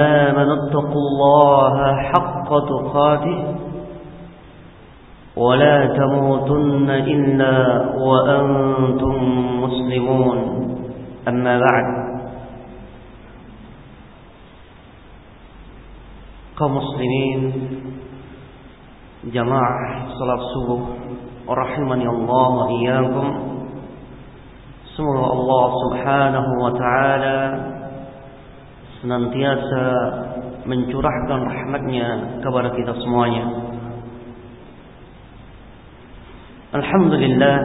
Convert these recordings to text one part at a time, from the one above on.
آمنوا اتقوا الله حق تقاته ولا تموتن إلا وأنتم مسلمون أما بعد كمسلمين جماعة صلاة الصبح ورحمني الله وإياكم. Semoga subhanahu wa ta'ala senantiasa mencurahkan rahmatnya kepada kita semuanya. Alhamdulillah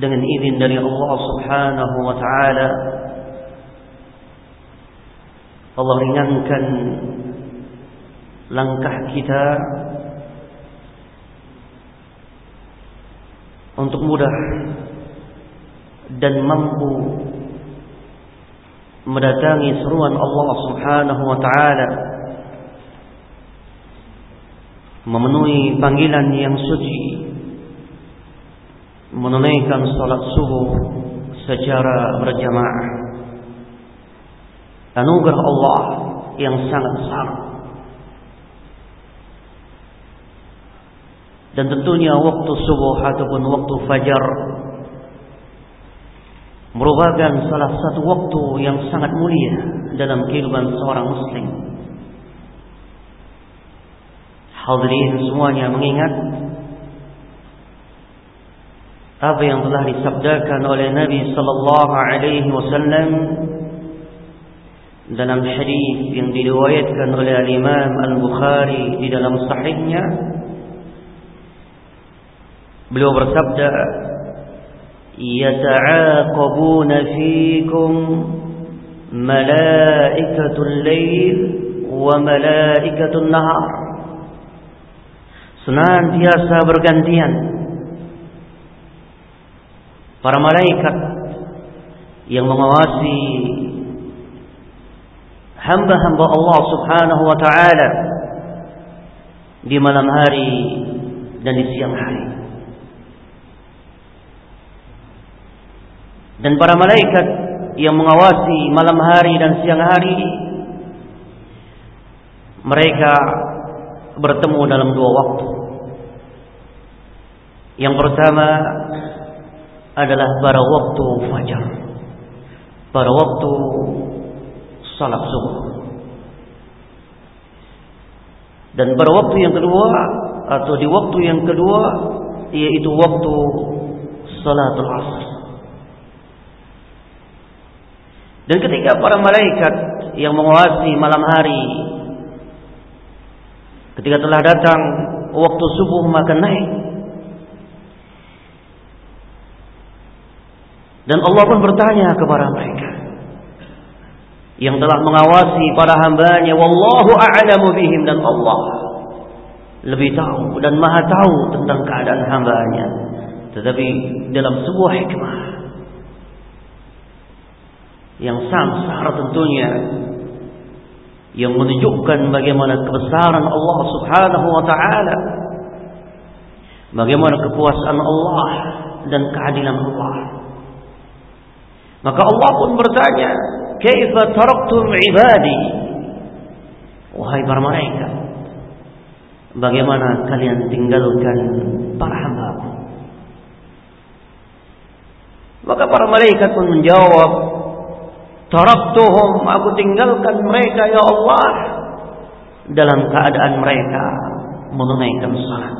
dengan izin dari Allah Subhanahu wa taala Allah ringankan langkah kita untuk mudah dan mampu mendatangi seruan Allah Subhanahu wa taala memenuhi panggilan yang suci menunaikan salat subuh secara berjamaah. Anugerah Allah yang sangat besar. Dan tentunya waktu subuh ataupun waktu fajar merupakan salah satu waktu yang sangat mulia dalam kehidupan seorang muslim. Hadirin semuanya mengingat apa yang telah disabdakan oleh Nabi sallallahu alaihi wasallam dalam hadis yang diriwayatkan oleh Imam Al-Bukhari di dalam sahihnya beliau bersabda يتعاقبون فيكم ملائكة الليل وملائكة النهار senantiasa bergantian para malaikat yang mengawasi hamba-hamba Allah Subhanahu wa taala di malam hari dan di siang hari dan para malaikat yang mengawasi malam hari dan siang hari mereka bertemu dalam dua waktu. Yang pertama adalah pada waktu fajar pada waktu salat subuh dan pada waktu yang kedua atau di waktu yang kedua yaitu waktu salatul asr Dan ketika para malaikat yang menguasai malam hari ketika telah datang waktu subuh maka naik. Dan Allah pun bertanya kepada mereka yang telah mengawasi para hambanya wallahu a'lamu bihim dan Allah lebih tahu dan maha tahu tentang keadaan hambanya. Tetapi dalam sebuah hikmah yang samsar tentunya. Yang menunjukkan bagaimana kebesaran Allah Subhanahu wa taala. Bagaimana kekuasaan Allah dan keadilan Allah. Maka Allah pun bertanya kaifa taraktum ibadi? Wahai para malaikat bagaimana kalian tinggalkan para hambaku? Maka para malaikat pun menjawab Taraktuhum, aku tinggalkan mereka ya Allah dalam keadaan mereka menunaikan salat.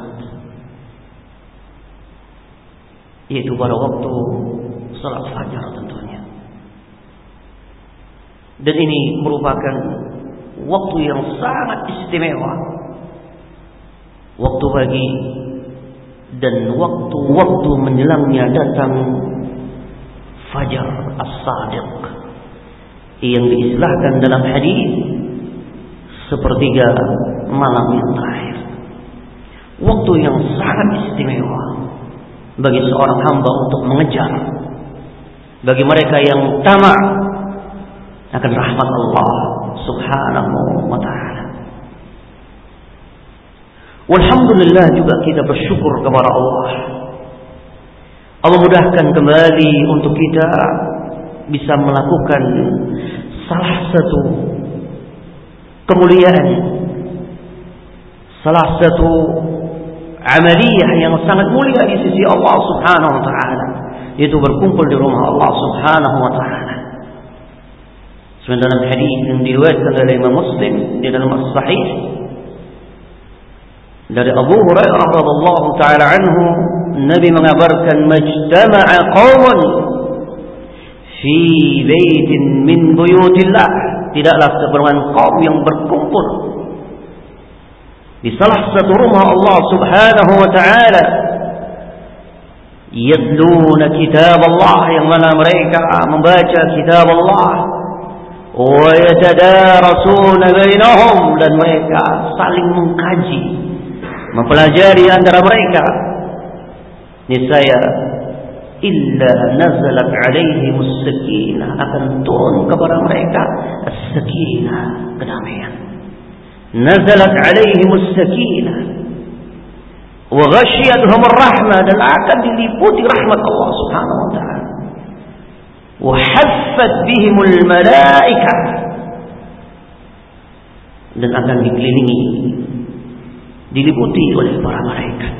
Yaitu pada waktu salat fajar tentunya. Dan ini merupakan waktu yang sangat istimewa. Waktu pagi dan waktu-waktu menjelangnya datang fajar as-sadiq yang diistilahkan dalam hadis sepertiga malam yang terakhir. Waktu yang sangat istimewa bagi seorang hamba untuk mengejar bagi mereka yang tamak akan rahmat Allah Subhanahu wa taala. Walhamdulillah juga kita bersyukur kepada Allah. Allah mudahkan kembali untuk kita bisa melakukan salah satu kemuliaan salah satu amaliyah yang sangat mulia di sisi Allah Subhanahu wa taala yaitu berkumpul di rumah Allah Subhanahu wa taala. Sebenarnya dalam hadis yang diriwayatkan oleh Imam Muslim di dalam As-Sahih dari Abu Hurairah radhiyallahu taala anhu Nabi mengabarkan majtama'a qaumun fi baitin min buyutillah. Tidaklah sebarangan kaum yang berkumpul. Di salah satu rumah Allah Subhanahu wa taala. Yatluna kitab Allah yang mana mereka membaca kitab Allah wa yatadarasuna bainahum. Dan mereka saling mengkaji. Mempelajari antara mereka. Niscaya illa nazalat alaihim as-sakinah akan turun kepada mereka as-sakinah kedamaian nazalat alaihim as-sakinah wa ghashiyatuhum ar-rahmah dan akan diliputi rahmat Allah Subhanahu wa taala wa haffat bihim al-malaikah dan akan dikelilingi diliputi oleh para malaikat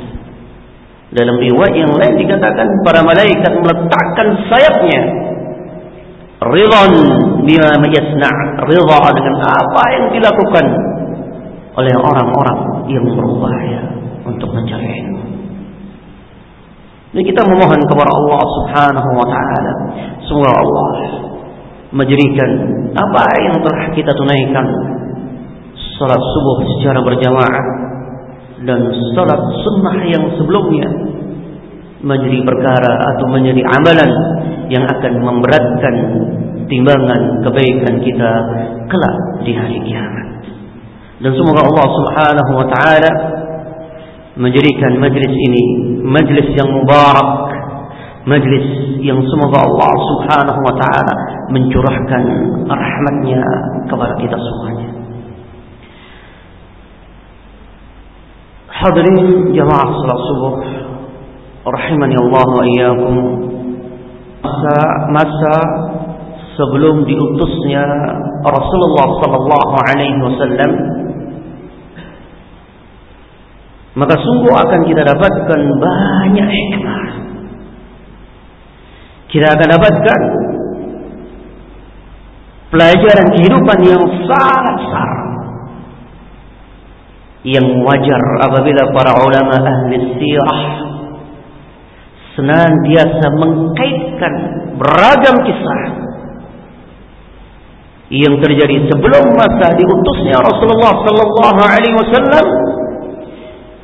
dalam riwayat yang lain dikatakan para malaikat meletakkan sayapnya. Ridhan bima yasna' ridha dengan apa yang dilakukan oleh orang-orang yang berupaya untuk mencari ilmu. Dan kita memohon kepada Allah Subhanahu wa taala. Semoga Allah menjadikan apa yang telah kita tunaikan salat subuh secara berjamaah dan salat sunnah yang sebelumnya menjadi perkara atau menjadi amalan yang akan memberatkan timbangan kebaikan kita kelak di hari kiamat. Dan semoga Allah Subhanahu wa taala menjadikan majlis ini majlis yang mubarak majlis yang semoga Allah subhanahu wa ta'ala mencurahkan rahmatnya kepada kita semuanya hadirin jamaah salat subuh rahimani Allah wa iyyakum masa masa sebelum diutusnya Rasulullah sallallahu alaihi wasallam maka sungguh akan kita dapatkan banyak hikmah. Kita akan dapatkan pelajaran kehidupan yang sangat besar yang wajar apabila para ulama ahli sirah senantiasa mengkaitkan beragam kisah yang terjadi sebelum masa diutusnya Rasulullah sallallahu alaihi wasallam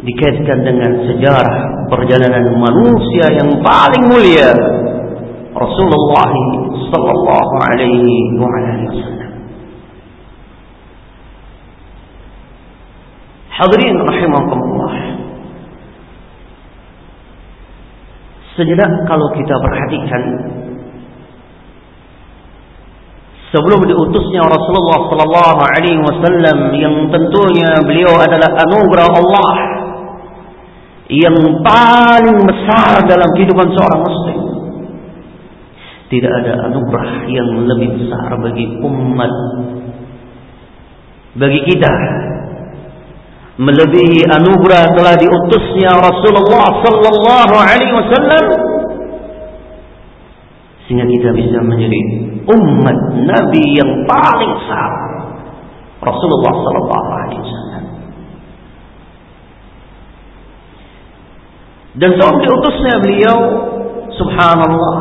dikaitkan dengan sejarah perjalanan manusia yang paling mulia Rasulullah sallallahu alaihi wasallam. Hadirin rahimakumullah. Sejenak kalau kita perhatikan sebelum diutusnya Rasulullah sallallahu alaihi wasallam yang tentunya beliau adalah anugerah Allah yang paling besar dalam kehidupan seorang muslim. Tidak ada anugerah yang lebih besar bagi umat bagi kita melebihi anugerah telah diutusnya Rasulullah sallallahu alaihi wasallam sehingga kita bisa menjadi umat Nabi yang paling besar Rasulullah sallallahu alaihi wasallam Dan sebelum diutusnya beliau subhanallah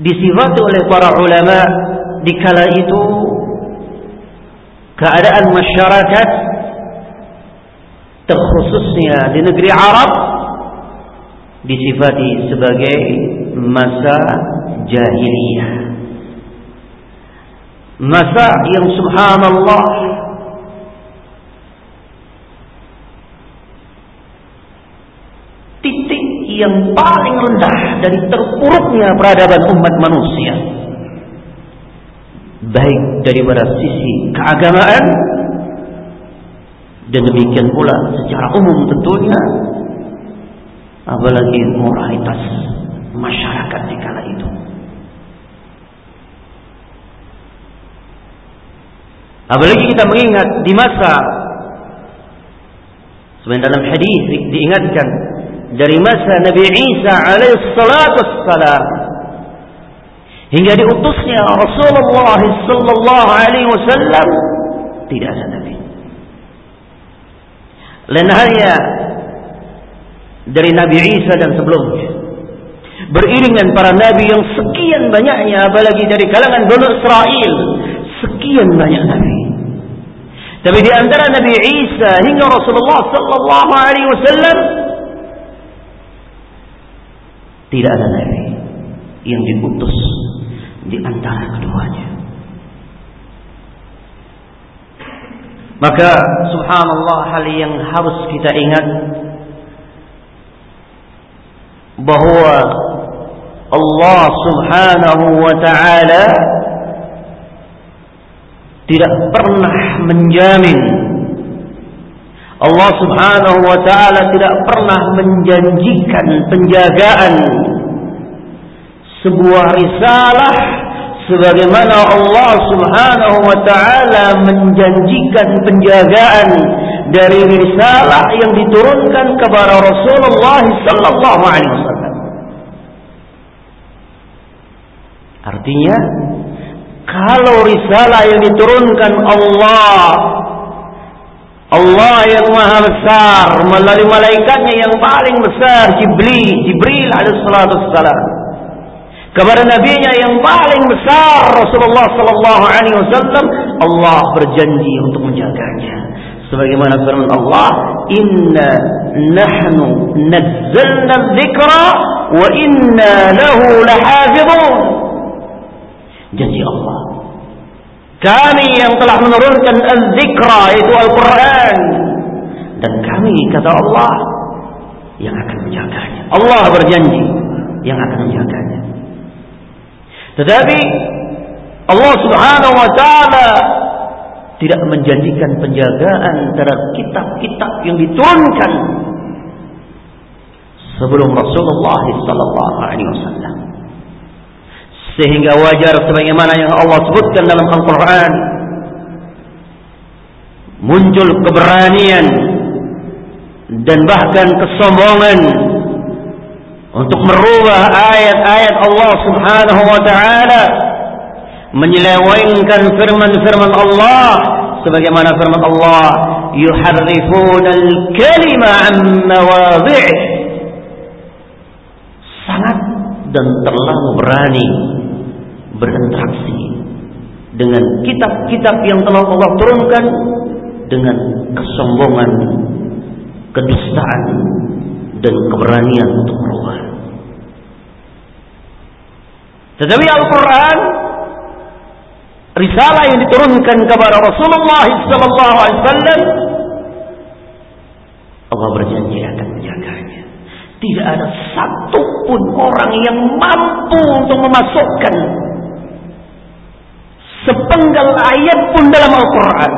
disifati oleh para ulama di kala itu keadaan masyarakat terkhususnya di negeri Arab disifati sebagai masa jahiliyah masa yang subhanallah yang paling rendah dari terpuruknya peradaban umat manusia. Baik daripada sisi keagamaan dan demikian pula secara umum tentunya apalagi moralitas masyarakat di kala itu. Apalagi kita mengingat di masa sebenarnya dalam hadis diingatkan dari masa Nabi Isa alaihissalatu wassalam hingga diutusnya Rasulullah sallallahu alaihi wasallam tidak ada nabi lain halnya dari Nabi Isa dan sebelumnya. Beriringan para nabi yang sekian banyaknya apalagi dari kalangan Bani Israel sekian banyak nabi. Tapi di antara Nabi Isa hingga Rasulullah sallallahu alaihi wasallam tidak ada nabi yang diutus di antara keduanya. Maka subhanallah hal yang harus kita ingat bahwa Allah subhanahu wa ta'ala tidak pernah menjamin. Allah subhanahu wa ta'ala tidak pernah menjanjikan penjagaan sebuah risalah sebagaimana Allah Subhanahu wa taala menjanjikan penjagaan dari risalah yang diturunkan kepada Rasulullah sallallahu alaihi wasallam. Artinya kalau risalah yang diturunkan Allah Allah yang maha besar melalui malaikatnya yang paling besar Jibril Jibril alaihi wassalam kepada nabinya yang paling besar Rasulullah sallallahu alaihi wasallam Allah berjanji untuk menjaganya. Sebagaimana firman Allah inna nahnu nazzalna dzikra wa inna lahu lahafizun. Janji Allah. Kami yang telah menurunkan az-zikra itu Al-Quran. Dan kami kata Allah yang akan menjaganya. Allah berjanji yang akan menjaganya tetapi Allah Subhanahu wa taala tidak menjanjikan penjagaan terhadap kitab-kitab yang diturunkan sebelum Rasulullah sallallahu alaihi wasallam. Sehingga wajar sebagaimana yang Allah sebutkan dalam Al-Qur'an muncul keberanian dan bahkan kesombongan untuk merubah ayat-ayat Allah Subhanahu wa taala menyelewengkan firman-firman Allah sebagaimana firman Allah yuharrifuna al-kalima an mawadhi'ih sangat dan terlalu berani berinteraksi dengan kitab-kitab yang telah Allah turunkan dengan kesombongan kedustaan dan keberanian untuk merubah. Tetapi Al-Quran risalah yang diturunkan kepada Rasulullah wasallam Allah berjanji akan menjaganya. Tidak ada satu pun orang yang mampu untuk memasukkan sepenggal ayat pun dalam Al-Quran.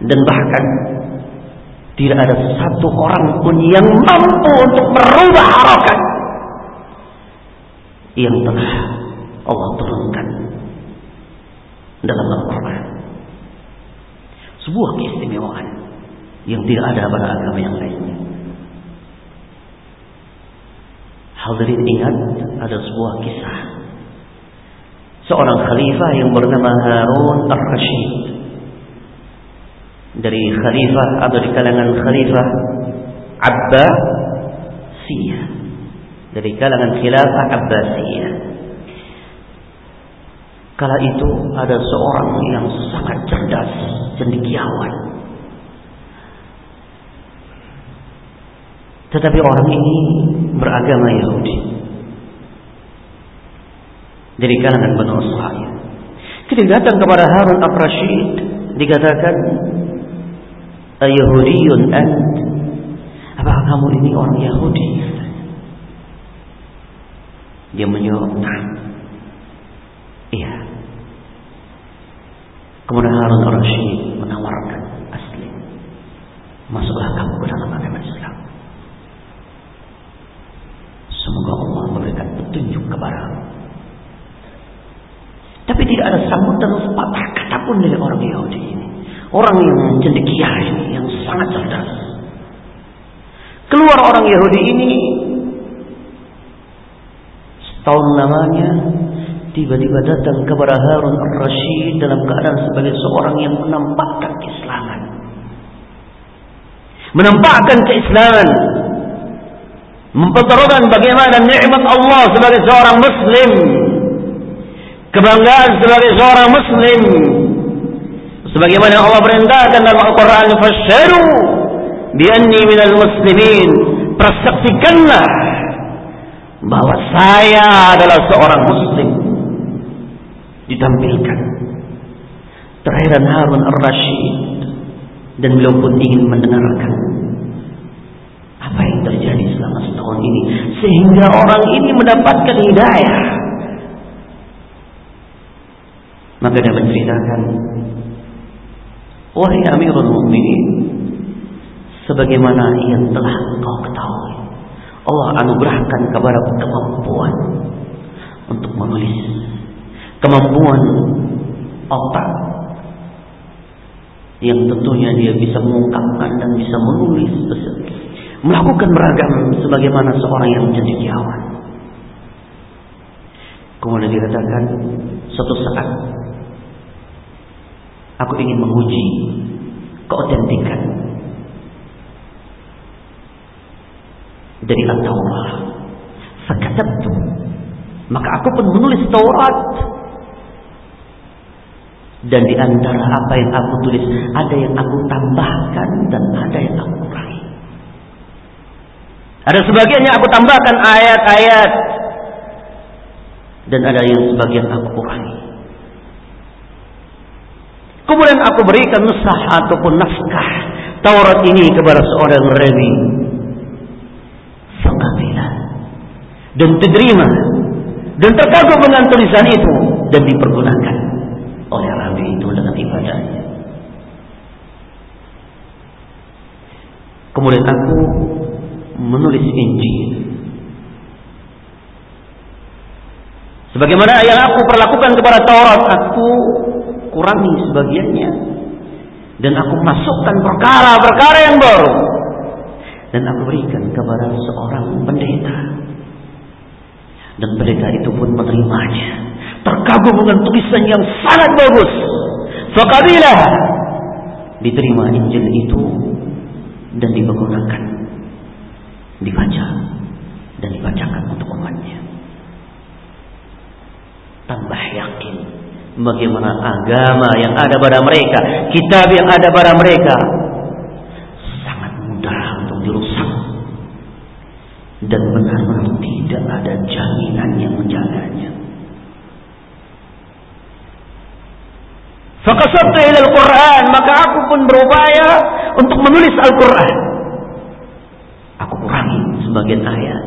Dan bahkan tidak ada satu orang pun yang mampu untuk merubah harokat yang telah Allah turunkan dalam Al-Quran. Sebuah keistimewaan yang tidak ada pada agama yang lainnya. Hadirin ingat ada sebuah kisah seorang khalifah yang bernama Harun Ar-Rashid dari khalifah atau di kalangan khalifah Abbasiyah dari kalangan khilafah Abbasiyah kala itu ada seorang yang sangat cerdas cendekiawan tetapi orang ini beragama Yahudi dari kalangan Bani Israel ketika datang kepada Harun Ar-Rashid dikatakan Yahudiyun ant? Apakah kamu ini orang Yahudi? Dia menjawab, nah. Iya. Kemudian Harun al-Rashid menawarkan asli. Masuklah kamu ke dalam agama Islam. Semoga Allah memberikan petunjuk kepada Tapi tidak ada sambutan sepatah kata pun dari orang Yahudi ini. Orang yang cendekia ini, yang sangat cerdas. Keluar orang Yahudi ini, setahun namanya, tiba-tiba datang kepada Harun al-Rashid dalam keadaan sebagai seorang yang menampakkan keislaman. Menampakkan keislaman. Mempertaruhkan bagaimana nikmat Allah sebagai seorang muslim kebanggaan sebagai seorang muslim sebagaimana Allah perintahkan dalam Al-Qur'an fasyaru bi anni minal muslimin persaksikanlah bahwa saya adalah seorang muslim. Ditampilkan. Terheran Harun Ar-Rashid. Dan beliau pun ingin mendengarkan apa yang terjadi selama setahun ini. Sehingga orang ini mendapatkan hidayah. Maka dia menceritakan, Wahai Amirul Mukminin, sebagaimana yang telah engkau ketahui, Allah anugerahkan kepada kemampuan untuk menulis, kemampuan otak yang tentunya dia bisa mengungkapkan dan bisa menulis melakukan beragam sebagaimana seorang yang cendekiawan. Kemudian dikatakan suatu saat Aku ingin menguji keotentikan dari Al-Taurat. Fakatabtu. Maka aku pun menulis Taurat. Dan di antara apa yang aku tulis, ada yang aku tambahkan dan ada yang aku kurangi. Ada sebagian yang aku tambahkan ayat-ayat dan ada yang sebagian aku kurangi. Kemudian aku berikan nusah ataupun naskah Taurat ini kepada seorang rabi. Dan diterima. Dan terkagum dengan tulisan itu. Dan dipergunakan oleh rabi itu dengan ibadahnya. Kemudian aku menulis Injil. Sebagaimana yang aku perlakukan kepada Taurat, aku kurangi sebagiannya dan aku masukkan perkara-perkara yang baru dan aku berikan kepada seorang pendeta dan pendeta itu pun menerimanya. Terkagum dengan tulisan yang sangat bagus. Fakabilah diterima Injil itu dan dipergunakan. Dibaca dan dibacakan untuk umatnya. Tambah yakin bagaimana agama yang ada pada mereka, kitab yang ada pada mereka sangat mudah untuk dirusak dan benar-benar tidak ada jaminan yang menjaganya. Fakasabtu ila Al-Quran Maka aku pun berupaya Untuk menulis Al-Quran Aku kurangi sebagian ayat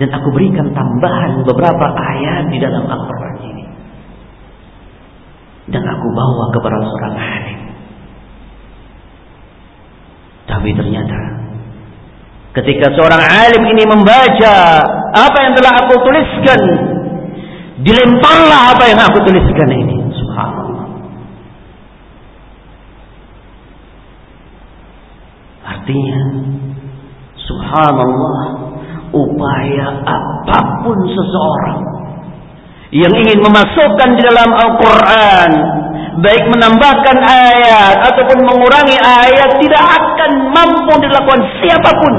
Dan aku berikan tambahan beberapa ayat Di dalam Al-Quran ini dan aku bawa kepada seorang alim. Tapi ternyata ketika seorang alim ini membaca apa yang telah aku tuliskan, dilemparlah apa yang aku tuliskan ini. Subhanallah. Artinya, subhanallah, upaya apa pun seseorang yang ingin memasukkan di dalam Al-Quran baik menambahkan ayat ataupun mengurangi ayat tidak akan mampu dilakukan siapa pun.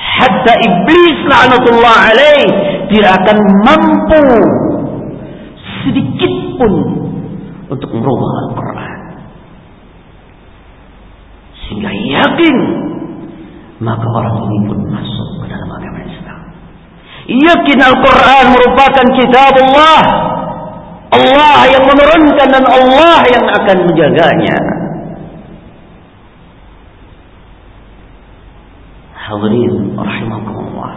Hatta iblis la'natullah alaih tidak akan mampu sedikit pun untuk merubah Al-Quran sehingga yakin maka orang ini pun masuk ke dalam agama Yakin Al-Quran merupakan kitab Allah. Allah yang menurunkan dan Allah yang akan menjaganya. Hadirin rahimakumullah.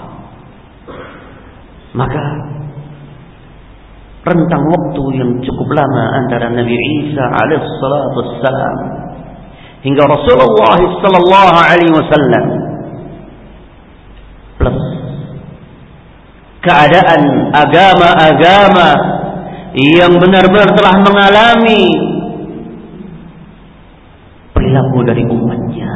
Maka rentang waktu yang cukup lama antara Nabi Isa alaihissalatu wassalam hingga Rasulullah sallallahu alaihi wasallam. Plus keadaan agama-agama yang benar-benar telah mengalami perilaku dari umatnya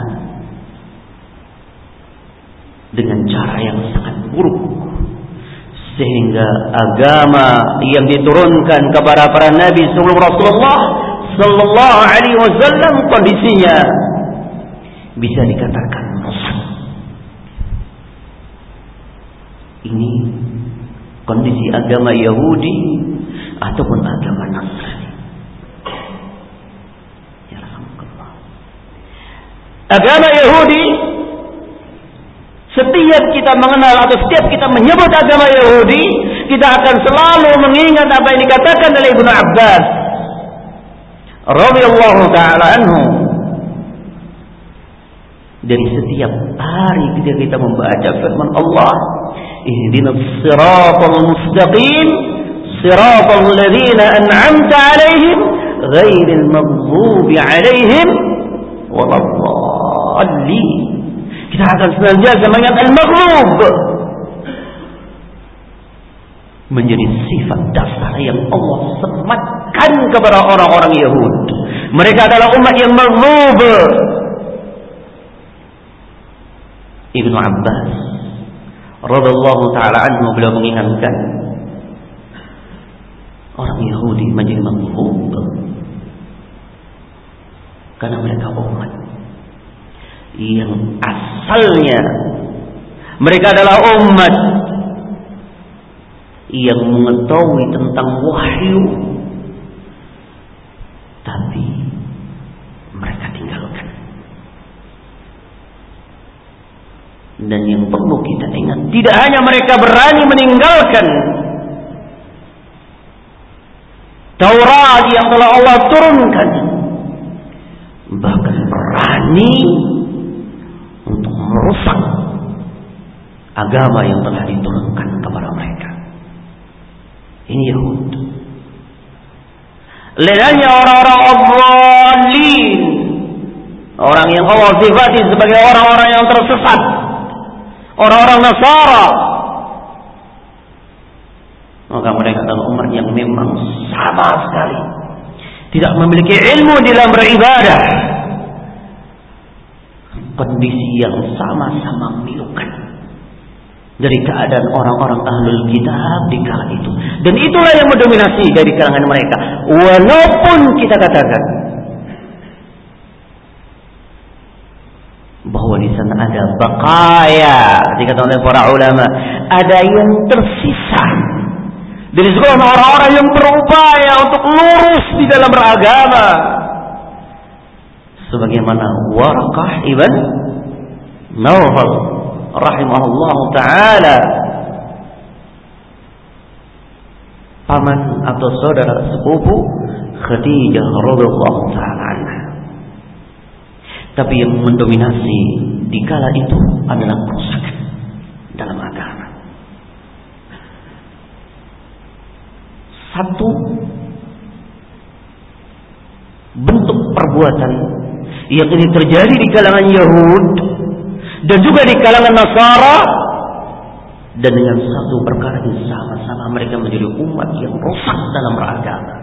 dengan cara yang sangat buruk sehingga agama yang diturunkan kepada para nabi sebelum Rasulullah sallallahu alaihi wasallam kondisinya bisa dikatakan rusak. Ini kondisi agama Yahudi ataupun agama Nasrani. Ya Agama Yahudi setiap kita mengenal atau setiap kita menyebut agama Yahudi, kita akan selalu mengingat apa yang dikatakan oleh Ibnu Abbas radhiyallahu taala anhu. Dari setiap hari ketika kita membaca firman Allah ihdinas siratal mustaqim siratal ladzina an'amta 'alaihim ghairil maghdubi 'alaihim waladdallin. Kita akan senantiasa mengingat al-maghlub menjadi sifat dasar yang Allah sematkan kepada orang-orang Yahudi. Mereka adalah umat yang maghlub. Ibnu Abbas radhiyallahu taala anhu beliau mengingatkan orang Yahudi menjadi maghlub karena mereka umat yang asalnya mereka adalah umat yang mengetahui tentang wahyu tapi mereka tinggalkan dan yang perlu kita ingat tidak hanya mereka berani meninggalkan Taurat yang telah Allah turunkan bahkan berani untuk merusak agama yang telah diturunkan kepada mereka. Ini Yahud. Lainnya orang-orang Abdalin. Orang yang Allah sifati sebagai orang-orang yang tersesat. Orang-orang Nasara. Maka mereka adalah umat yang memang sama sekali. Tidak memiliki ilmu dalam beribadah kondisi yang sama-sama memilukan dari keadaan orang-orang ahlul kitab di kala itu. Dan itulah yang mendominasi dari kalangan mereka. Walaupun kita katakan bahwa di sana ada bakaya, dikatakan oleh para ulama, ada yang tersisa dari sekolah orang-orang yang berupaya untuk lurus di dalam beragama sebagaimana Warqah ibn Nawfal rahimahullah taala paman atau saudara sepupu Khadijah radhiyallahu taala. Tapi yang mendominasi di kala itu adalah kerusakan dalam agama. Satu bentuk perbuatan yang ini terjadi di kalangan Yahud dan juga di kalangan Nasara dan dengan satu perkara yang sama-sama mereka menjadi umat yang rusak dalam beragama.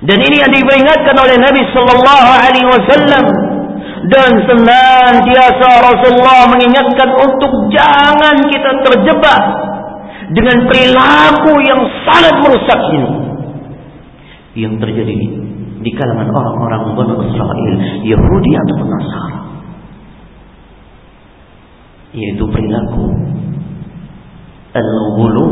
Dan ini yang diperingatkan oleh Nabi Sallallahu Alaihi Wasallam dan senantiasa Rasulullah mengingatkan untuk jangan kita terjebak dengan perilaku yang sangat merusak ini yang terjadi di kalangan orang-orang Bani Israel, Yahudi atau Nasara. Yaitu perilaku al-ghulu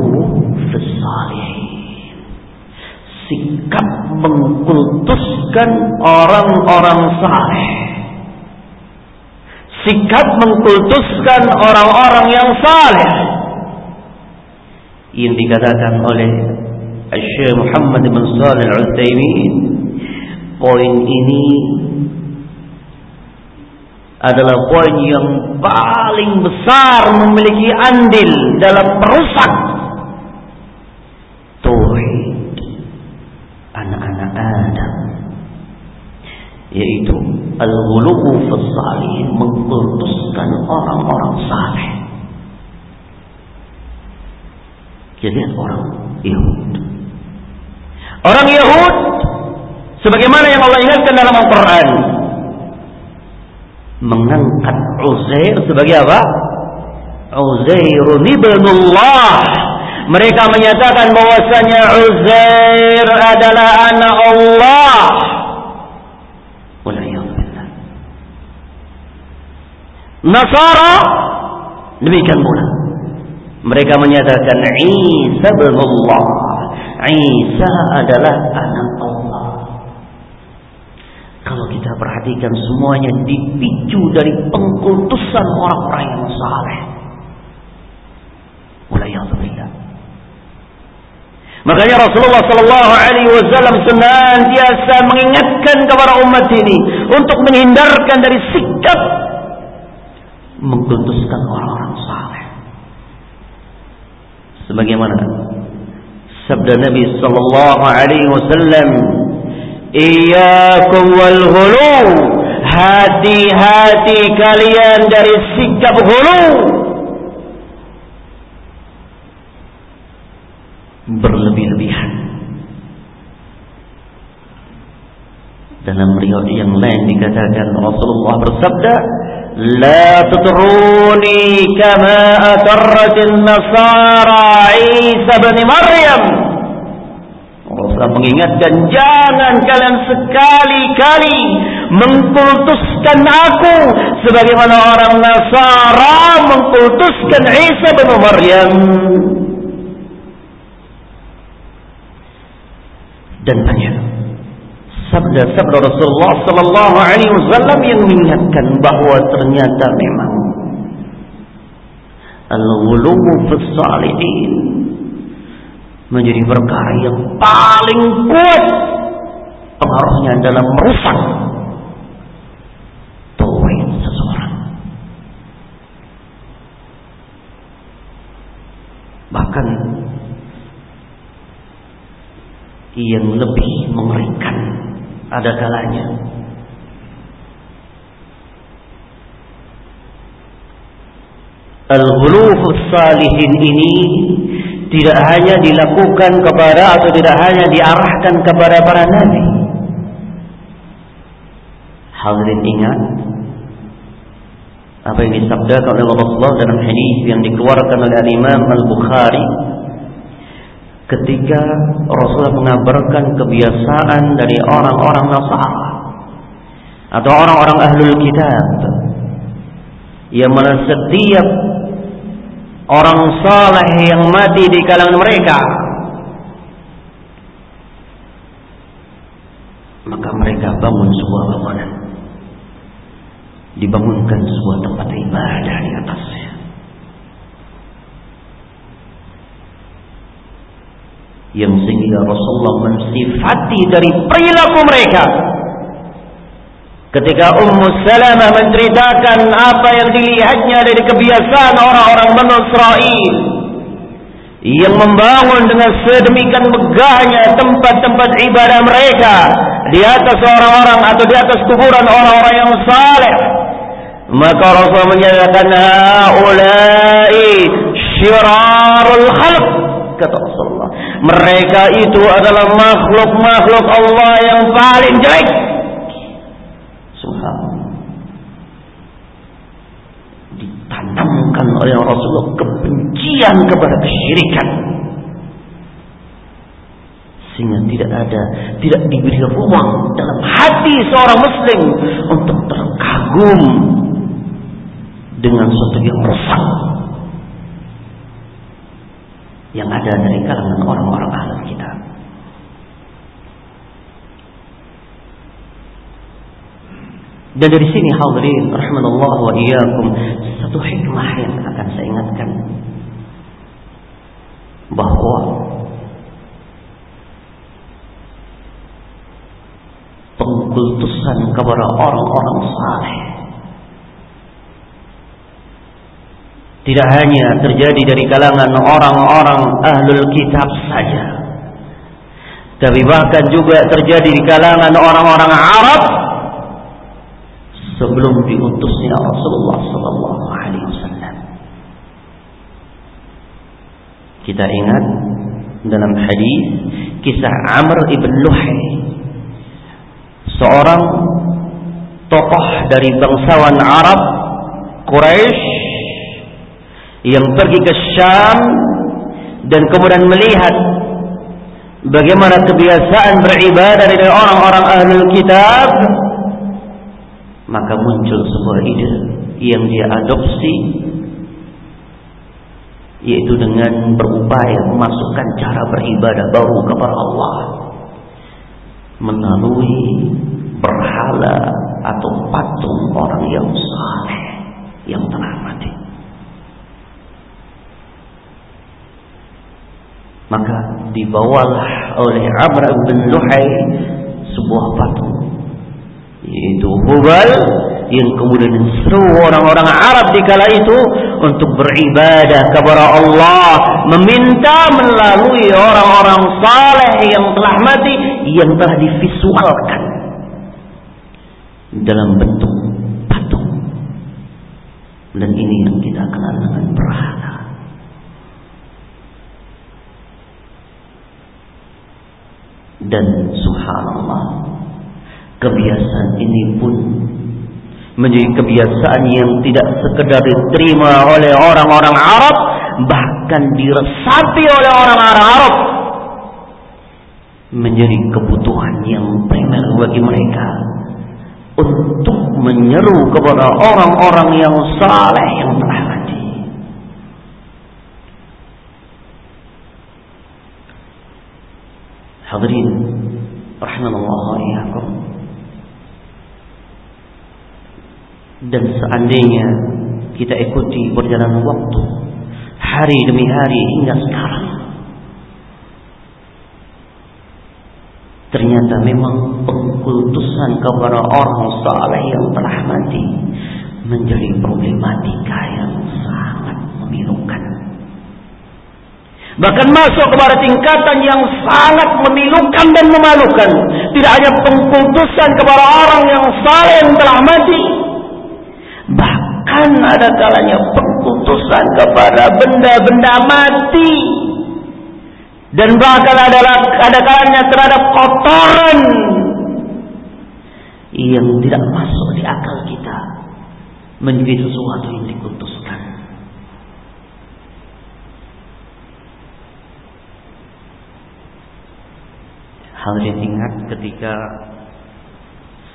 Sikap mengkultuskan orang-orang saleh. Sikap mengkultuskan orang-orang yang saleh. Yang dikatakan oleh Syekh Muhammad bin Shalih Al-Utsaimin poin ini adalah poin yang paling besar memiliki andil dalam merusak tauhid anak-anak Adam yaitu al-ghuluwu fi mengkultuskan orang-orang saleh Jadi orang Yahud. Orang Yahud sebagaimana yang Allah ingatkan dalam Al-Qur'an mengangkat Uzair sebagai apa? Uzair ibnullah. Mereka menyatakan bahwasanya Uzair adalah anak Allah. Nasara demikian pula. Mereka menyatakan Isa bin Allah. Isa adalah anak Allah. Kalau kita perhatikan semuanya dipicu dari pengkultusan orang-orang yang saleh. Walayyazubillah. Makanya Rasulullah Sallallahu Alaihi Wasallam senantiasa mengingatkan kepada umat ini untuk menghindarkan dari sikap mengkultuskan orang-orang saleh. Sebagaimana sabda Nabi sallallahu alaihi wasallam, "Iyyakum wal ghulu." Hati-hati kalian dari sikap ghulu. Berlebih-lebihan. Dalam riwayat yang lain dikatakan Rasulullah bersabda, لا تطروني كما أترت النصارى عيسى بن مريم Rasulullah mengingatkan jangan kalian sekali-kali mengkultuskan aku sebagaimana orang Nasara mengkultuskan Isa bin Maryam. Dan banyak sabda-sabda Rasulullah sallallahu alaihi wasallam yang mengingatkan bahwa ternyata memang al-ghuluwu fis salihin menjadi perkara yang paling kuat pengaruhnya dalam merusak tauhid seseorang. Bahkan yang lebih mengerikan ada kalanya Al-ghulufus salihin ini tidak hanya dilakukan kepada atau tidak hanya diarahkan kepada para nabi. Hadirin ingat apa yang disabdakan oleh Rasulullah dalam hadis yang dikeluarkan oleh Imam Al-Bukhari ketika Rasulullah mengabarkan kebiasaan dari orang-orang Nasara atau orang-orang ahlul kitab yang mana setiap orang saleh yang mati di kalangan mereka. Maka mereka bangun sebuah bangunan. Dibangunkan sebuah tempat ibadah di atasnya. Yang sehingga Rasulullah mensifati dari perilaku mereka ketika Ummu Salamah menceritakan apa yang dilihatnya dari kebiasaan orang-orang Bani Israel yang membangun dengan sedemikian megahnya tempat-tempat ibadah mereka di atas orang-orang atau di atas kuburan orang-orang yang saleh maka Rasul menyatakan haulai syirarul khalq kata Rasulullah mereka itu adalah makhluk-makhluk Allah yang paling jelek. Subhanallah. Ditanamkan oleh Rasulullah kebencian kepada kesyirikan. Sehingga tidak ada, tidak diberi ruang dalam hati seorang muslim untuk terkagum dengan sesuatu yang rusak yang ada dari kalangan orang-orang ahli kita. Dan dari sini hadirin rahimanallah wa iyyakum satu hikmah yang akan saya ingatkan. Bahwa pengkultusan kepada orang-orang saleh tidak hanya terjadi dari kalangan orang-orang ahlul kitab saja tapi bahkan juga terjadi di kalangan orang-orang Arab sebelum diutusnya Rasulullah sallallahu alaihi wasallam. Kita ingat dalam hadis kisah Amr ibn Luhay. Seorang tokoh dari bangsawan Arab Quraisy yang pergi ke Syam dan kemudian melihat bagaimana kebiasaan beribadah dari orang-orang ahlul kitab maka muncul sebuah ide yang dia adopsi yaitu dengan berupaya memasukkan cara beribadah baru kepada Allah melalui berhala atau patung orang yang saleh yang telah mati. Maka dibawalah oleh Amr bin Luhai sebuah patung yaitu Hubal yang kemudian seru orang-orang Arab di kala itu untuk beribadah kepada Allah meminta melalui orang-orang saleh yang telah mati yang telah divisualkan dalam bentuk patung. Dan ini yang kita kenal dengan berhala dan subhanallah kebiasaan ini pun menjadi kebiasaan yang tidak sekedar diterima oleh orang-orang Arab bahkan diresapi oleh orang-orang Arab menjadi kebutuhan yang primer bagi mereka untuk menyeru kepada orang-orang yang saleh yang telah mati. Hadirin rahimallahu iyyakum. Dan seandainya kita ikuti perjalanan waktu hari demi hari hingga sekarang ternyata memang pengkultusan kepada orang saleh yang telah mati menjadi problematika yang sangat memilukan. Bahkan masuk kepada tingkatan yang sangat memilukan dan memalukan. Tidak hanya pengkultusan kepada orang yang saleh yang telah mati Bahkan ada kalanya pengkutusan kepada benda-benda mati. Dan bahkan ada, ada kalanya terhadap kotoran yang tidak masuk di akal kita menjadi sesuatu yang dikutuskan. Hal yang ingat ketika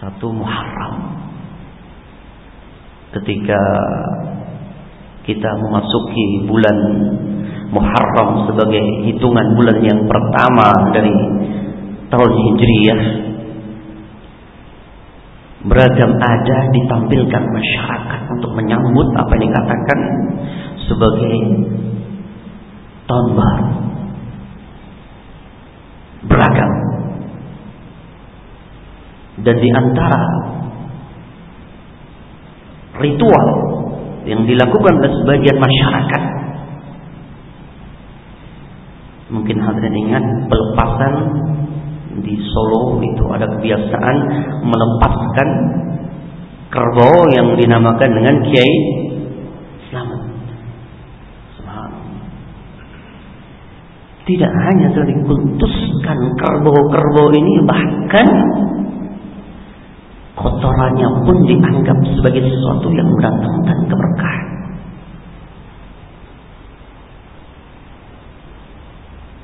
satu Muharram ketika kita memasuki bulan Muharram sebagai hitungan bulan yang pertama dari tahun Hijriyah beragam ada ditampilkan masyarakat untuk menyambut apa yang dikatakan sebagai tahun baru. Beragam. Dan di antara ritual yang dilakukan oleh sebagian masyarakat. Mungkin hadirin ingat pelepasan di Solo itu ada kebiasaan melepaskan kerbau yang dinamakan dengan Kiai Selamat. Tidak hanya telah dikultuskan kerbau-kerbau ini bahkan kotorannya pun dianggap sebagai sesuatu yang mendatangkan keberkahan.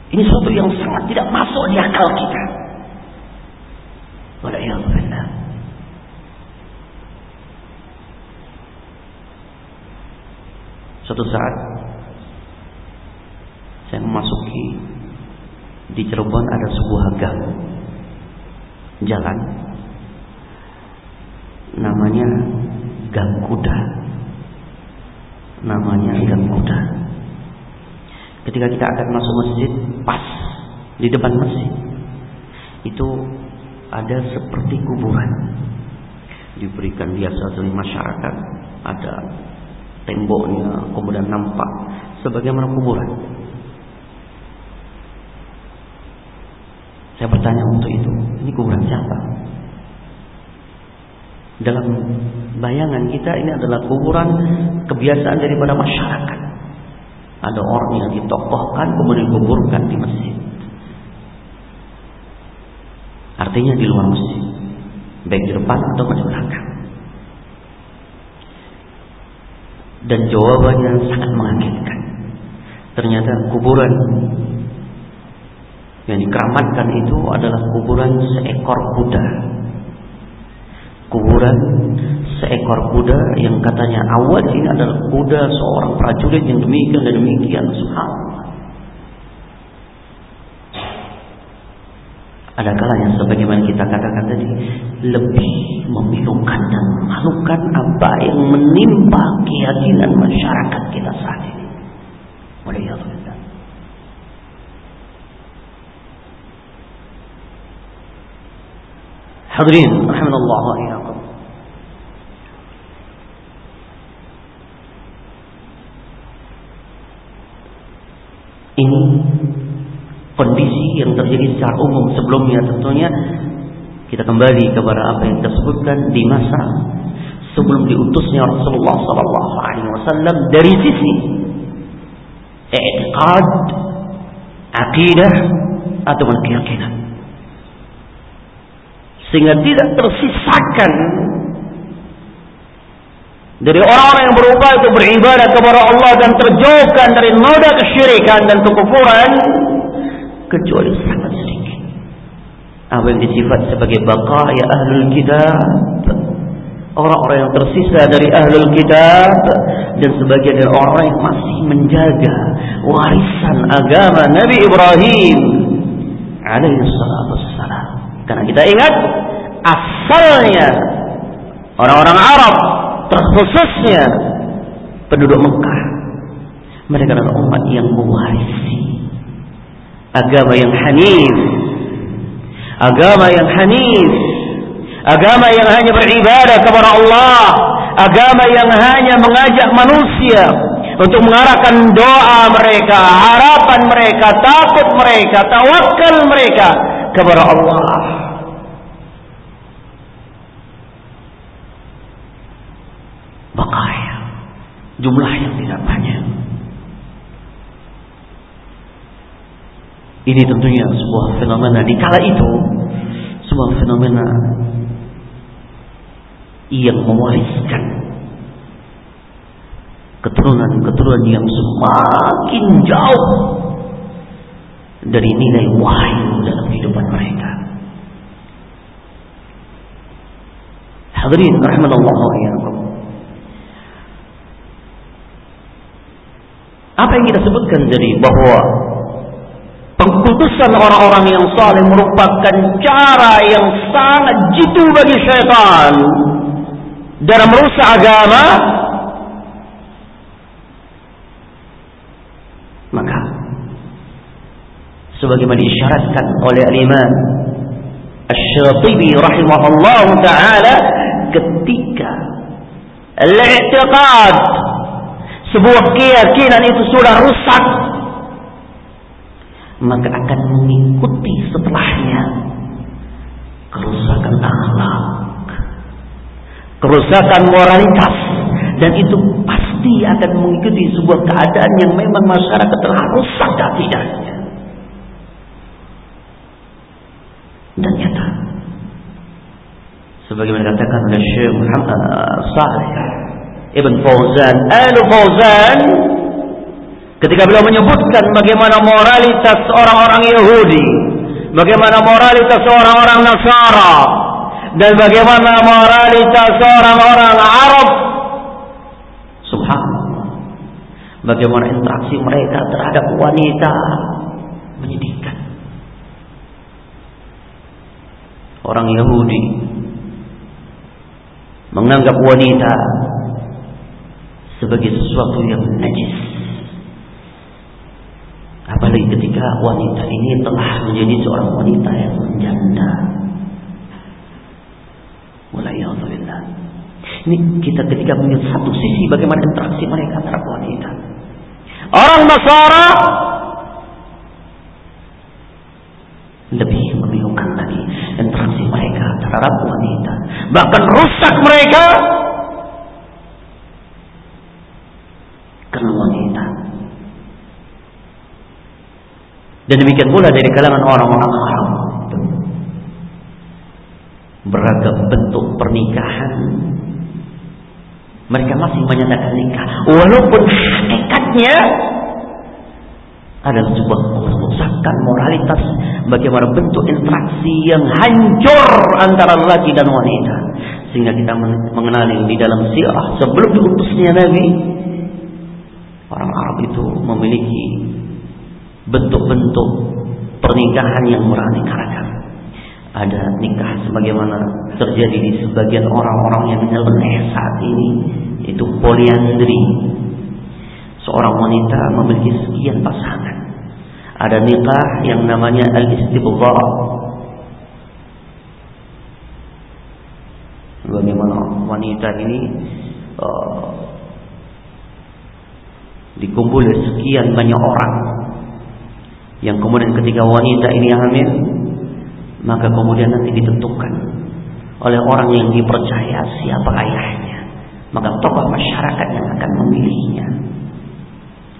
Ini sesuatu yang sangat tidak masuk di akal kita. Walaikumsalam. Suatu saat saya memasuki di Cirebon ada sebuah gang jalan namanya gang kuda. Namanya gang kuda. Ketika kita akan masuk masjid pas di depan masjid itu ada seperti kuburan. Diberikan biasa dari masyarakat. Ada temboknya kemudian nampak sebagaimana kuburan. Saya bertanya untuk itu ini kuburan siapa dalam bayangan kita ini adalah kuburan kebiasaan daripada masyarakat. Ada orang yang ditokohkan kemudian dikuburkan di masjid. Artinya di luar masjid. Baik di depan atau di belakang. Dan jawabannya sangat mengagetkan. Ternyata kuburan yang dikeramatkan itu adalah kuburan seekor kuda. Kuburan seekor kuda yang katanya awal ini adalah kuda seorang prajurit yang demikian dan demikian. Subhanallah. Ada kalanya sebagaimana kita katakan tadi lebih memilukan dan memalukan apa yang menimpa keyakinan masyarakat kita saat ini. Waliyahulillah. Hadirin rahimanallah wa iyyakum. Ini kondisi yang terjadi secara umum sebelumnya tentunya kita kembali kepada apa yang tersebutkan di masa sebelum diutusnya Rasulullah sallallahu alaihi wasallam dari sisi i'tiqad, akidah atau keyakinan. Sehingga tidak tersisakan dari orang-orang yang berubah itu beribadah kepada Allah dan terjauhkan dari noda kesyirikan dan kekufuran kecuali sangat sedikit. Apa yang disifat sebagai baqaya ahlul kitab orang-orang yang tersisa dari ahlul kitab dan sebagian dari orang-orang yang masih menjaga warisan agama Nabi Ibrahim alaihi salatu. Karena kita ingat asalnya orang-orang Arab terkhususnya penduduk Mekah mereka adalah umat yang mewarisi agama yang hanif agama yang hanif agama yang hanya beribadah kepada Allah. Agama yang hanya mengajak manusia untuk mengarahkan doa mereka harapan mereka takut mereka tawakal mereka kepada Allah. Bakaya jumlah yang tidak banyak Ini tentunya sebuah fenomena di kala itu sebuah fenomena yang mewariskan keturunan-keturunan yang semakin jauh dari nilai wahyu dalam kehidupan mereka. Hadirin rahimallahu wa Apa yang kita sebutkan jadi bahwa Pengkultusan orang-orang yang saleh merupakan cara yang sangat jitu bagi syaitan dalam merusak agama. Maka sebagaimana disyaratkan oleh Imam Asy-Syatibi rahimahullah taala ketika al-i'tiqad sebuah keyakinan itu sudah rusak maka akan mengikuti setelahnya kerusakan akhlak, kerusakan moralitas, dan itu pasti akan mengikuti sebuah keadaan yang memang masyarakat telah rusak akidahnya. Dan nyata, sebagaimana dikatakan oleh Syekh Muhammad Saleh Ibn Fauzan, Al Fauzan Ketika beliau menyebutkan bagaimana moralitas orang-orang Yahudi, bagaimana moralitas orang-orang Nasara, dan bagaimana moralitas orang-orang Arab. Subhanallah. Bagaimana interaksi mereka terhadap wanita menyedihkan. Orang Yahudi menganggap wanita sebagai sesuatu yang najis Apalagi ketika wanita ini telah menjadi seorang wanita yang menjanda. Mulai Alhamdulillah. Ini kita ketika melihat satu sisi bagaimana interaksi mereka terhadap wanita. Orang Nasara lebih membingungkan lagi interaksi mereka terhadap wanita. Bahkan rusak mereka karena wanita Dan demikian pula dari kalangan orang-orang Arab. Beragam bentuk pernikahan. Mereka masih menyatakan nikah. Walaupun hakikatnya adalah sebuah kerusakan moralitas bagaimana bentuk interaksi yang hancur antara laki dan wanita sehingga kita mengenali di dalam sirah sebelum diutusnya Nabi orang Arab itu memiliki bentuk-bentuk pernikahan yang beraneka ragam ada nikah sebagaimana terjadi di sebagian orang-orang yang nyeleneh saat ini itu poliandri seorang wanita memiliki sekian pasangan. Ada nikah yang namanya al-istibdha. Bagaimana wanita ini uh, dikumpul sekian banyak orang yang kemudian ketika wanita ini hamil maka kemudian nanti ditentukan oleh orang yang dipercaya siapa ayahnya maka tokoh masyarakat yang akan memilihnya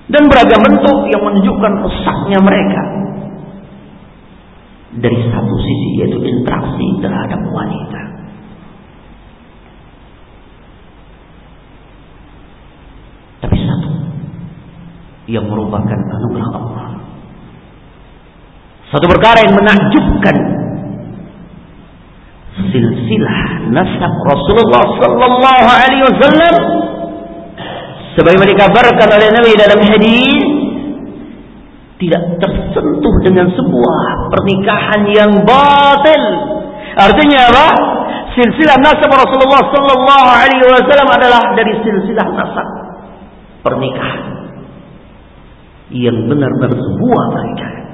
dan beragam bentuk yang menunjukkan rusaknya mereka. Dari satu sisi yaitu interaksi terhadap wanita. Tapi satu yang merupakan anugerah Allah. Satu perkara yang menakjubkan silsilah nasab Rasulullah sallallahu alaihi wasallam sebagaimana dikabarkan oleh Nabi dalam hadis tidak tersentuh dengan sebuah pernikahan yang batil. Artinya apa? Silsilah nasab Rasulullah sallallahu alaihi wasallam adalah dari silsilah nasab pernikahan yang benar-benar sebuah pernikahan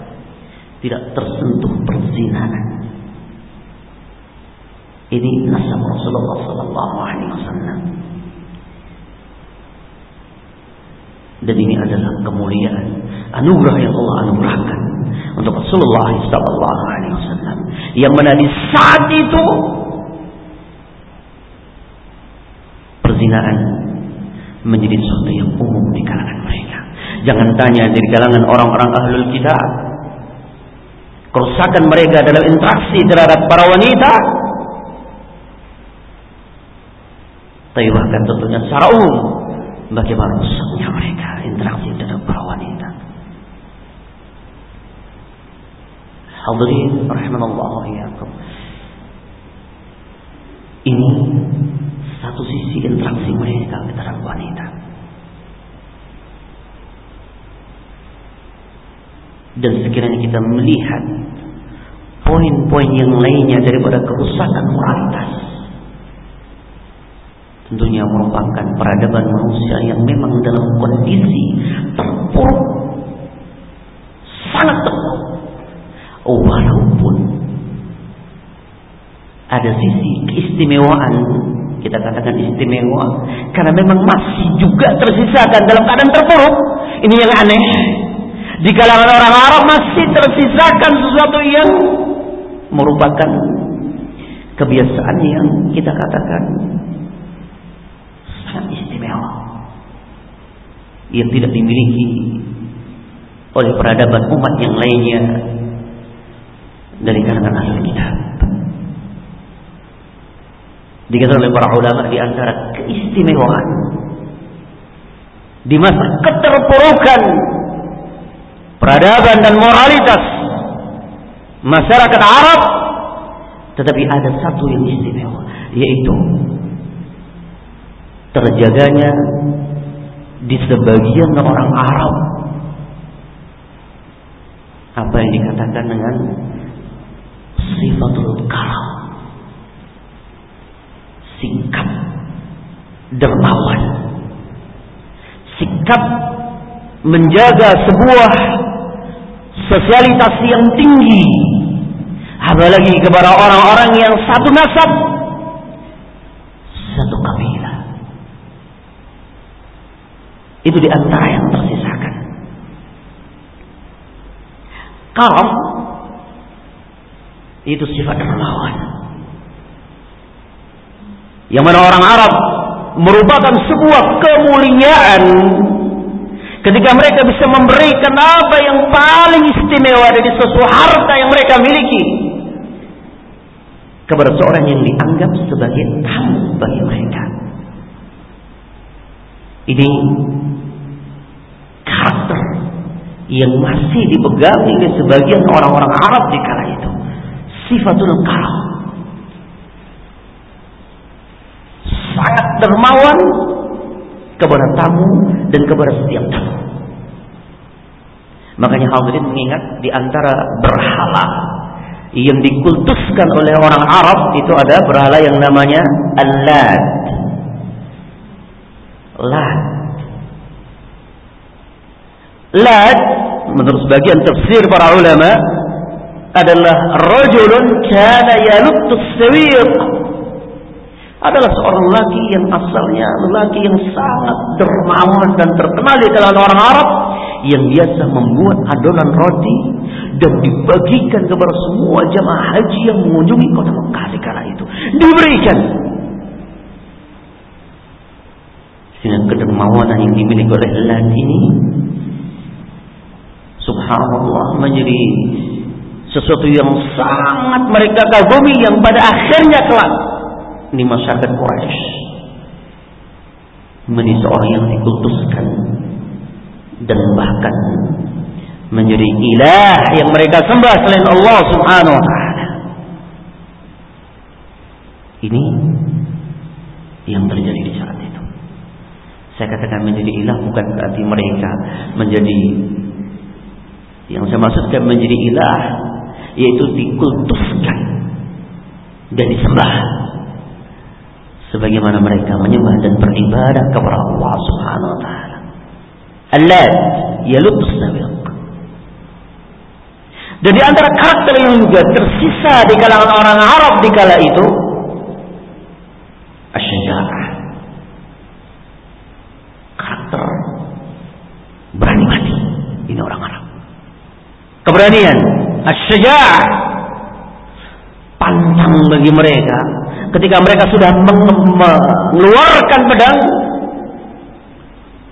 tidak tersentuh perzinahan. Ini nasab Rasulullah sallallahu alaihi wasallam. dan ini adalah kemuliaan anugerah yang Allah anugerahkan untuk Rasulullah sallallahu alaihi wasallam yang mana di saat itu perzinaan menjadi sesuatu yang umum di kalangan mereka. Jangan tanya dari kalangan orang-orang ahlul kitab kerusakan mereka dalam interaksi terhadap para wanita tapi bahkan tentunya secara umum bagaimana rusaknya mereka interaksi dengan para wanita. Hadirin rahimanallah. Ini satu sisi interaksi mereka terhadap wanita. Dan sekiranya kita melihat poin-poin yang lainnya daripada kerusakan moralitas tentunya merupakan peradaban manusia yang memang dalam kondisi terpuruk sangat terpuruk. Walaupun ada sisi keistimewaan kita katakan istimewa karena memang masih juga tersisakan dalam keadaan terpuruk. Ini yang aneh di kalangan orang Arab masih tersisakan sesuatu yang merupakan kebiasaan yang kita katakan sangat istimewa yang tidak dimiliki oleh peradaban umat yang lainnya dari kalangan ahli kitab. Dikatakan oleh para ulama di antara keistimewaan di masa keterpurukan peradaban dan moralitas masyarakat Arab tetapi ada satu yang istimewa yaitu terjaganya di sebagian orang Arab. Apa yang dikatakan dengan sifatul kalam sikap dermawan sikap menjaga sebuah sosialitas yang tinggi apalagi kepada orang-orang yang satu nasab satu kabilah itu di antara yang tersisakan. Karam itu sifat dermawan. Yang mana orang Arab merupakan sebuah kemuliaan Ketika mereka bisa memberikan apa yang paling istimewa dari sesuatu harta yang mereka miliki kepada seorang yang dianggap sebagai tamu bagi mereka. Ini karakter yang masih dipegang oleh sebagian orang-orang Arab di kala itu. Sifatul karam. Sangat dermawan kepada tamu dan kepada setiap tamu. Makanya hadirin mengingat di antara berhala yang dikultuskan oleh orang Arab itu ada berhala yang namanya Al-Lad. Lad. Lad menurut sebagian tafsir para ulama adalah rajulun kana yaluttus sawiq adalah seorang laki yang asalnya lelaki yang sangat dermawan dan terkenal di kalangan orang Arab yang biasa membuat adonan roti dan dibagikan kepada semua jamaah haji yang mengunjungi kota Mekah di kala itu. Diberikan. Dengan kedermawanan yang dimiliki oleh lelaki ini subhanallah menjadi sesuatu yang sangat mereka kagumi yang pada akhirnya kelak ini masyarakat Quraisy menjadi seorang yang dikultuskan dan bahkan menjadi ilah yang mereka sembah selain Allah Subhanahu wa taala. Ini yang terjadi di saat itu. Saya katakan menjadi ilah bukan berarti mereka menjadi yang saya maksudkan menjadi ilah yaitu dikultuskan dan disembah sebagaimana mereka menyembah dan beribadah kepada Allah Subhanahu wa taala. Allad yalutus sabiq. Dan di antara karakter yang juga tersisa di kalangan orang Arab di kala itu asyaja'ah. Karakter berani mati. Ini orang Arab. Keberanian, asyaja'ah. Pantang bagi mereka ketika mereka sudah mengeluarkan pedang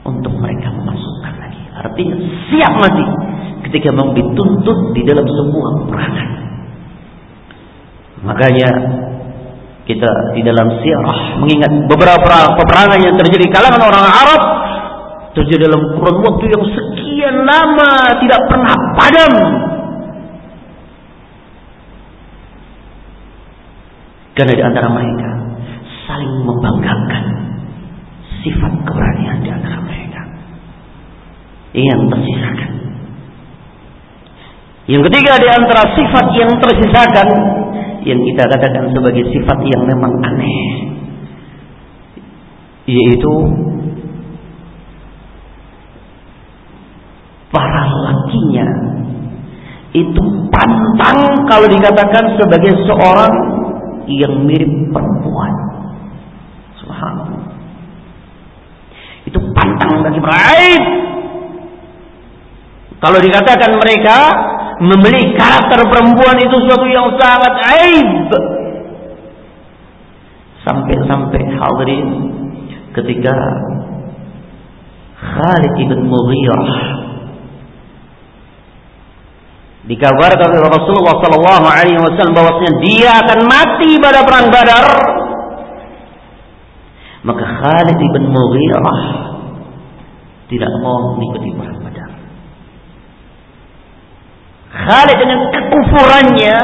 untuk mereka memasukkan lagi. Artinya siap mati ketika mau dituntut di dalam sebuah peperangan. Makanya kita di dalam sirah mengingat beberapa peperangan yang terjadi kalangan orang Arab terjadi dalam kurun waktu yang sekian lama tidak pernah padam Karena di antara mereka saling membanggakan sifat keberanian di antara mereka. Yang tersisakan. Yang ketiga di antara sifat yang tersisakan yang kita katakan sebagai sifat yang memang aneh yaitu para lakinya itu pantang kalau dikatakan sebagai seorang yang mirip perempuan. Subhanallah. Itu pantang bagi mereka. Kalau dikatakan mereka membeli karakter perempuan itu sesuatu yang sangat aib. Sampai-sampai hadirin ketika Khalid ibn Mughirah Dikabarkan oleh Rasulullah Sallallahu Alaihi Wasallam bahwasanya dia akan mati pada perang Badar. Maka Khalid bin Mughirah tidak mau mengikuti perang Badar. Khalid dengan kekufurannya,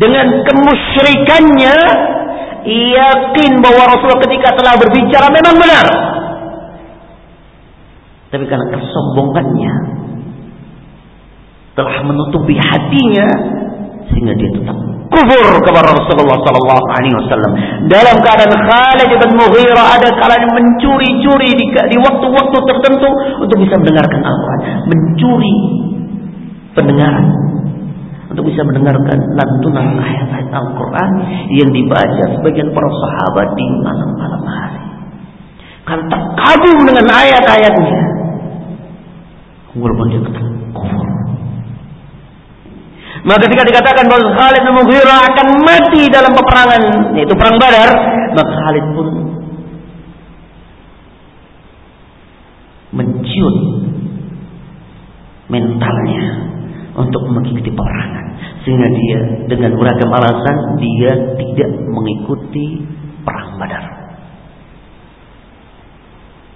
dengan kemusyrikannya, yakin bahwa Rasulullah ketika telah berbicara memang benar. Tapi karena kesombongannya, telah menutupi hatinya sehingga dia tetap kufur kepada Rasulullah sallallahu alaihi wasallam. Dalam keadaan Khalid bin Mughirah ada kalanya mencuri-curi di, di waktu-waktu tertentu untuk bisa mendengarkan Al-Qur'an, mencuri pendengaran untuk bisa mendengarkan lantunan ayat-ayat Al-Quran yang dibaca sebagian para sahabat di malam-malam hari. Kan terkagum dengan ayat-ayatnya. Walaupun dia kufur. Maka ketika dikatakan bahwa Khalid bin Mughirah akan mati dalam peperangan, yaitu perang Badar, maka Khalid pun menciut mentalnya untuk mengikuti peperangan sehingga dia dengan beragam alasan dia tidak mengikuti perang Badar.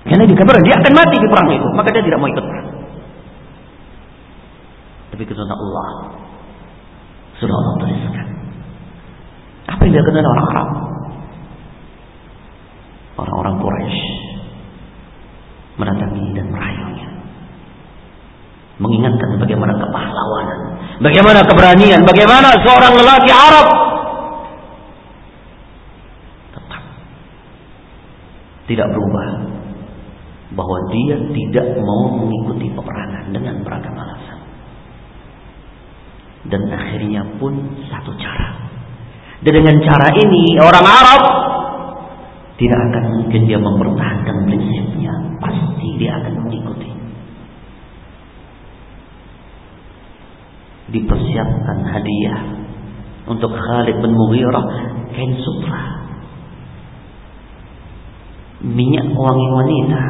Karena dikabarkan dia akan mati di perang itu, maka dia tidak mau ikut perang. Tapi karena Allah sudah Allah tuliskan. Apa yang dilakukan orang Arab? Orang-orang Quraisy mendatangi dan merayunya. Mengingatkan bagaimana kepahlawanan, bagaimana keberanian, bagaimana seorang lelaki Arab tetap tidak berubah bahwa dia tidak mau mengikuti peperangan dengan beragam alasan. Dan akhirnya pun satu cara. Dan dengan cara ini orang Arab tidak akan mungkin dia mempertahankan prinsipnya. Pasti dia akan mengikuti. Dipersiapkan hadiah untuk Khalid bin Mughirah kain sutra. Minyak wangi wanita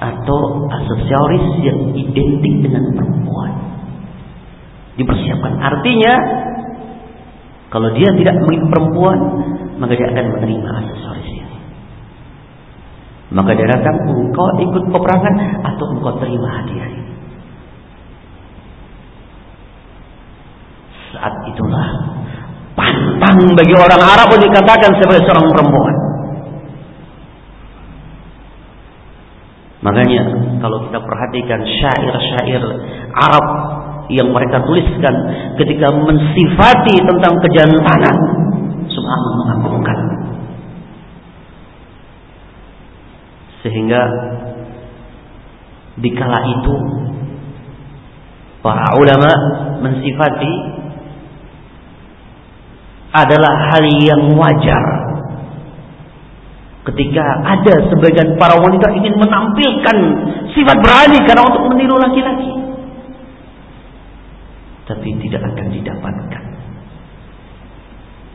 atau aksesoris yang identik dengan perempuan. Dipersiapkan. Artinya kalau dia tidak mengikuti perempuan, maka dia akan menerima aksesoris ini. Maka dia datang, engkau ikut peperangan atau engkau terima hadiah ini. Saat itulah pantang bagi orang Arab untuk dikatakan sebagai seorang perempuan. Makanya kalau kita perhatikan syair-syair Arab yang mereka tuliskan ketika mensifati tentang kejantanan, subhanallah mengagumkan. Sehingga dikala itu para ulama mensifati adalah hal yang wajar ketika ada sebagian para wanita ingin menampilkan sifat berani karena untuk meniru laki-laki tapi tidak akan didapatkan.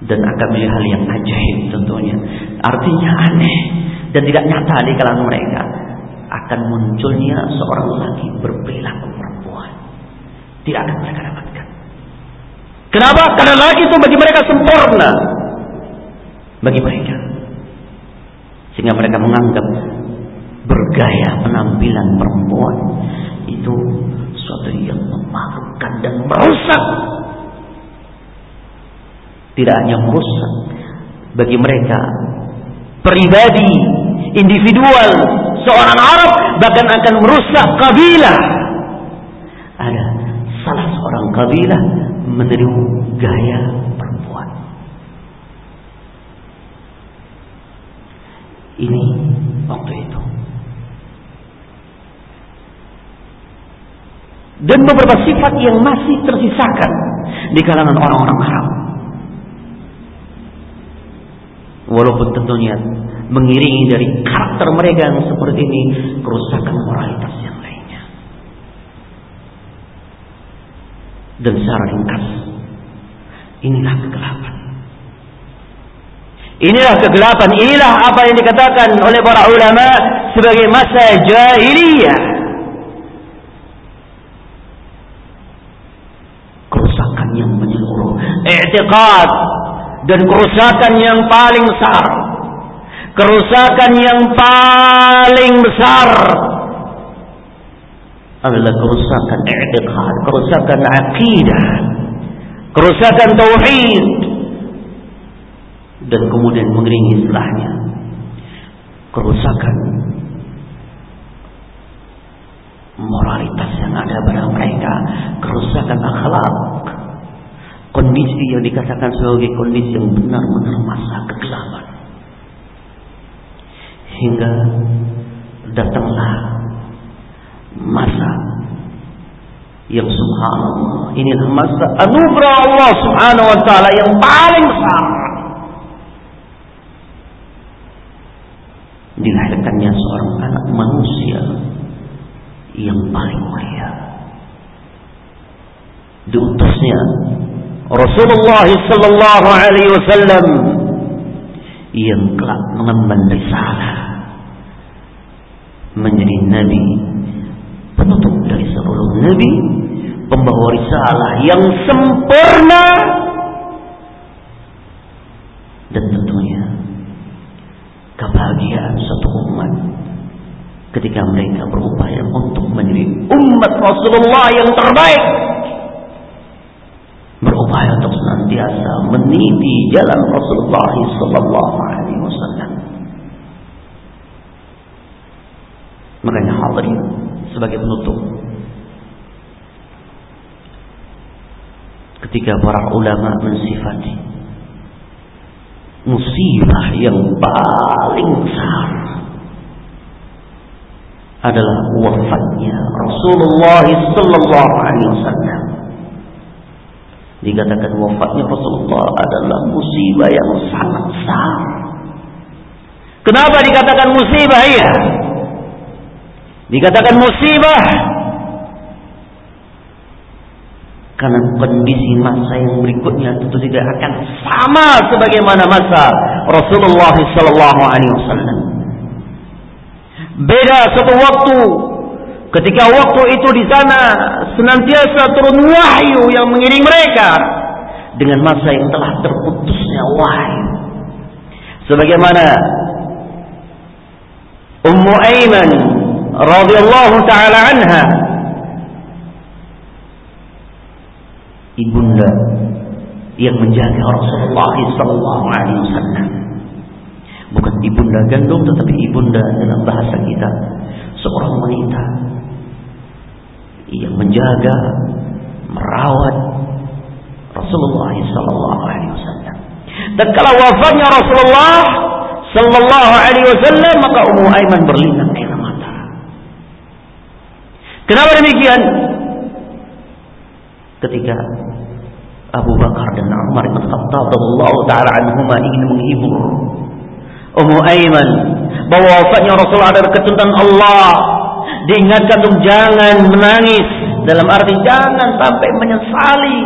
Dan akan menjadi hal yang ajaib tentunya. Artinya aneh dan tidak nyata di kalangan mereka. Akan munculnya seorang laki berperilaku perempuan. Tidak akan mereka dapatkan. Kenapa? karena laki itu bagi mereka sempurna. Bagi mereka. Sehingga mereka menganggap bergaya penampilan perempuan itu suatu yang memalukan dan merusak. Tidak hanya merusak bagi mereka pribadi, individual, seorang Arab bahkan akan merusak kabilah. Ada salah seorang kabilah meniru gaya perempuan. Ini waktu itu. Dan beberapa sifat yang masih tersisakan di kalangan orang-orang Arab. Walaupun tentunya mengiringi dari karakter mereka yang seperti ini kerusakan moralitas yang lainnya. Dan secara ringkas, inilah kegelapan. Inilah kegelapan, inilah apa yang dikatakan oleh para ulama sebagai masa jahiliyah. I'tiqad dan kerusakan yang paling besar. Kerusakan yang paling besar adalah kerusakan i'tiqad kerusakan akidah kerusakan tauhid dan kemudian mengiringi setelahnya kerusakan moralitas yang ada pada mereka kerusakan akhlak kondisi yang dikatakan sebagai kondisi yang benar-benar masa kegelapan. Hingga datanglah masa yang subhanallah. Inilah masa anugerah Allah subhanahu wa ta'ala yang paling besar. Dilahirkannya seorang anak manusia yang paling mulia. Diutusnya Rasulullah sallallahu alaihi wasallam yang kelak mengemban risalah menjadi nabi penutup dari seluruh nabi pembawa risalah yang sempurna dan tentunya kebahagiaan satu umat ketika mereka berupaya untuk menjadi umat Rasulullah yang terbaik berupaya untuk senantiasa meniti jalan Rasulullah sallallahu alaihi wasallam makanya hadirin sebagai penutup ketika para ulama mensifati musibah yang paling besar adalah wafatnya Rasulullah sallallahu alaihi wasallam. Dikatakan wafatnya Rasulullah adalah musibah yang sangat besar. Kenapa dikatakan musibah ya? Dikatakan musibah karena kondisi masa yang berikutnya tentu tidak akan sama sebagaimana masa Rasulullah sallallahu alaihi wasallam. Beda satu waktu ketika waktu itu di sana senantiasa turun wahyu yang mengiring mereka dengan masa yang telah terputusnya wahyu. Sebagaimana Ummu Aiman radhiyallahu taala anha ibunda yang menjaga Rasulullah sallallahu alaihi wasallam. Bukan ibunda gandum tetapi ibunda dalam bahasa kita seorang wanita yang menjaga merawat Rasulullah sallallahu alaihi wasallam. Dan kalau wafatnya Rasulullah sallallahu alaihi wasallam maka Ummu Aiman berlinang air mata. Kenapa demikian? ketika Abu Bakar dan Umar bin Khattab radhiyallahu taala anhuma ingin menghibur Ummu Aiman bahwa wafatnya Rasulullah adalah ketentuan Allah diingatkan untuk jangan menangis. Dalam arti jangan sampai menyesali.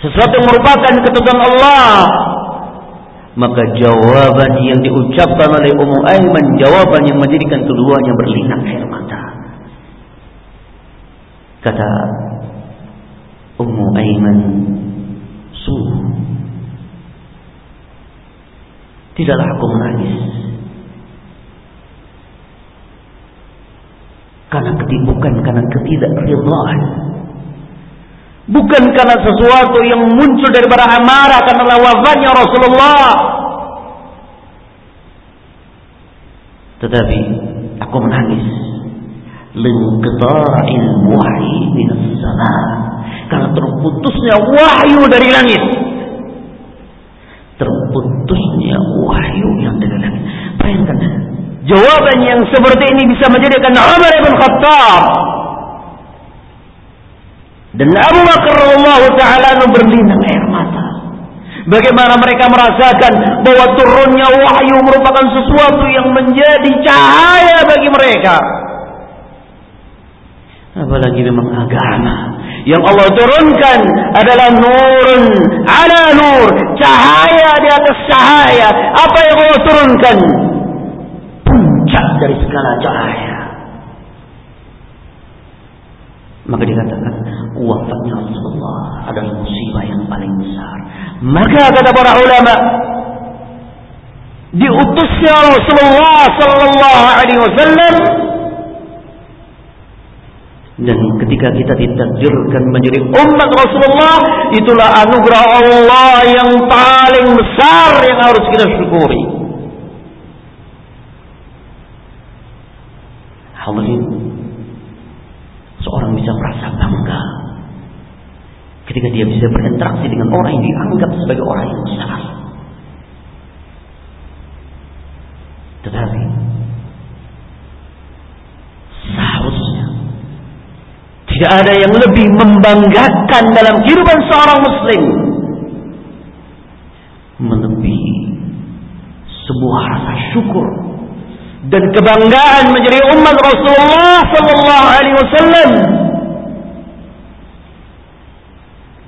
Sesuatu yang merupakan ketentuan Allah. Maka jawaban yang diucapkan oleh Ummu Aiman jawaban yang menjadikan keduanya berlinang air mata. Kata Ummu Aiman Sungguh Tidaklah aku menangis Karena ketibukan Karena ketidakridhaan Bukan karena sesuatu yang muncul daripada amarah Karena wafatnya Rasulullah. Tetapi Aku menangis. Linqita'il wahyi minas sama. Karena terputusnya wahyu dari langit. Terputusnya jawaban yang seperti ini bisa menjadikan Umar bin Khattab dan Abu Bakar Allah taala berlinang air mata Bagaimana mereka merasakan bahwa turunnya wahyu merupakan sesuatu yang menjadi cahaya bagi mereka. Apalagi memang agama yang Allah turunkan adalah nurun ala nur, cahaya di atas cahaya. Apa yang Allah turunkan? Dari segala cahaya. Maka dikatakan wafatnya Rasulullah adalah musibah yang paling besar. Maka kata para ulama, diutusnya Rasulullah sallallahu alaihi wasallam dan ketika kita ditakdirkan menjadi umat Rasulullah, itulah anugerah Allah yang paling besar yang harus kita syukuri. Hadirin, seorang bisa merasa bangga ketika dia bisa berinteraksi dengan orang yang dianggap sebagai orang yang besar. Tetapi Tidak ada yang lebih membanggakan dalam kehidupan seorang muslim melebihi sebuah rasa syukur dan kebanggaan menjadi umat Rasulullah sallallahu alaihi wasallam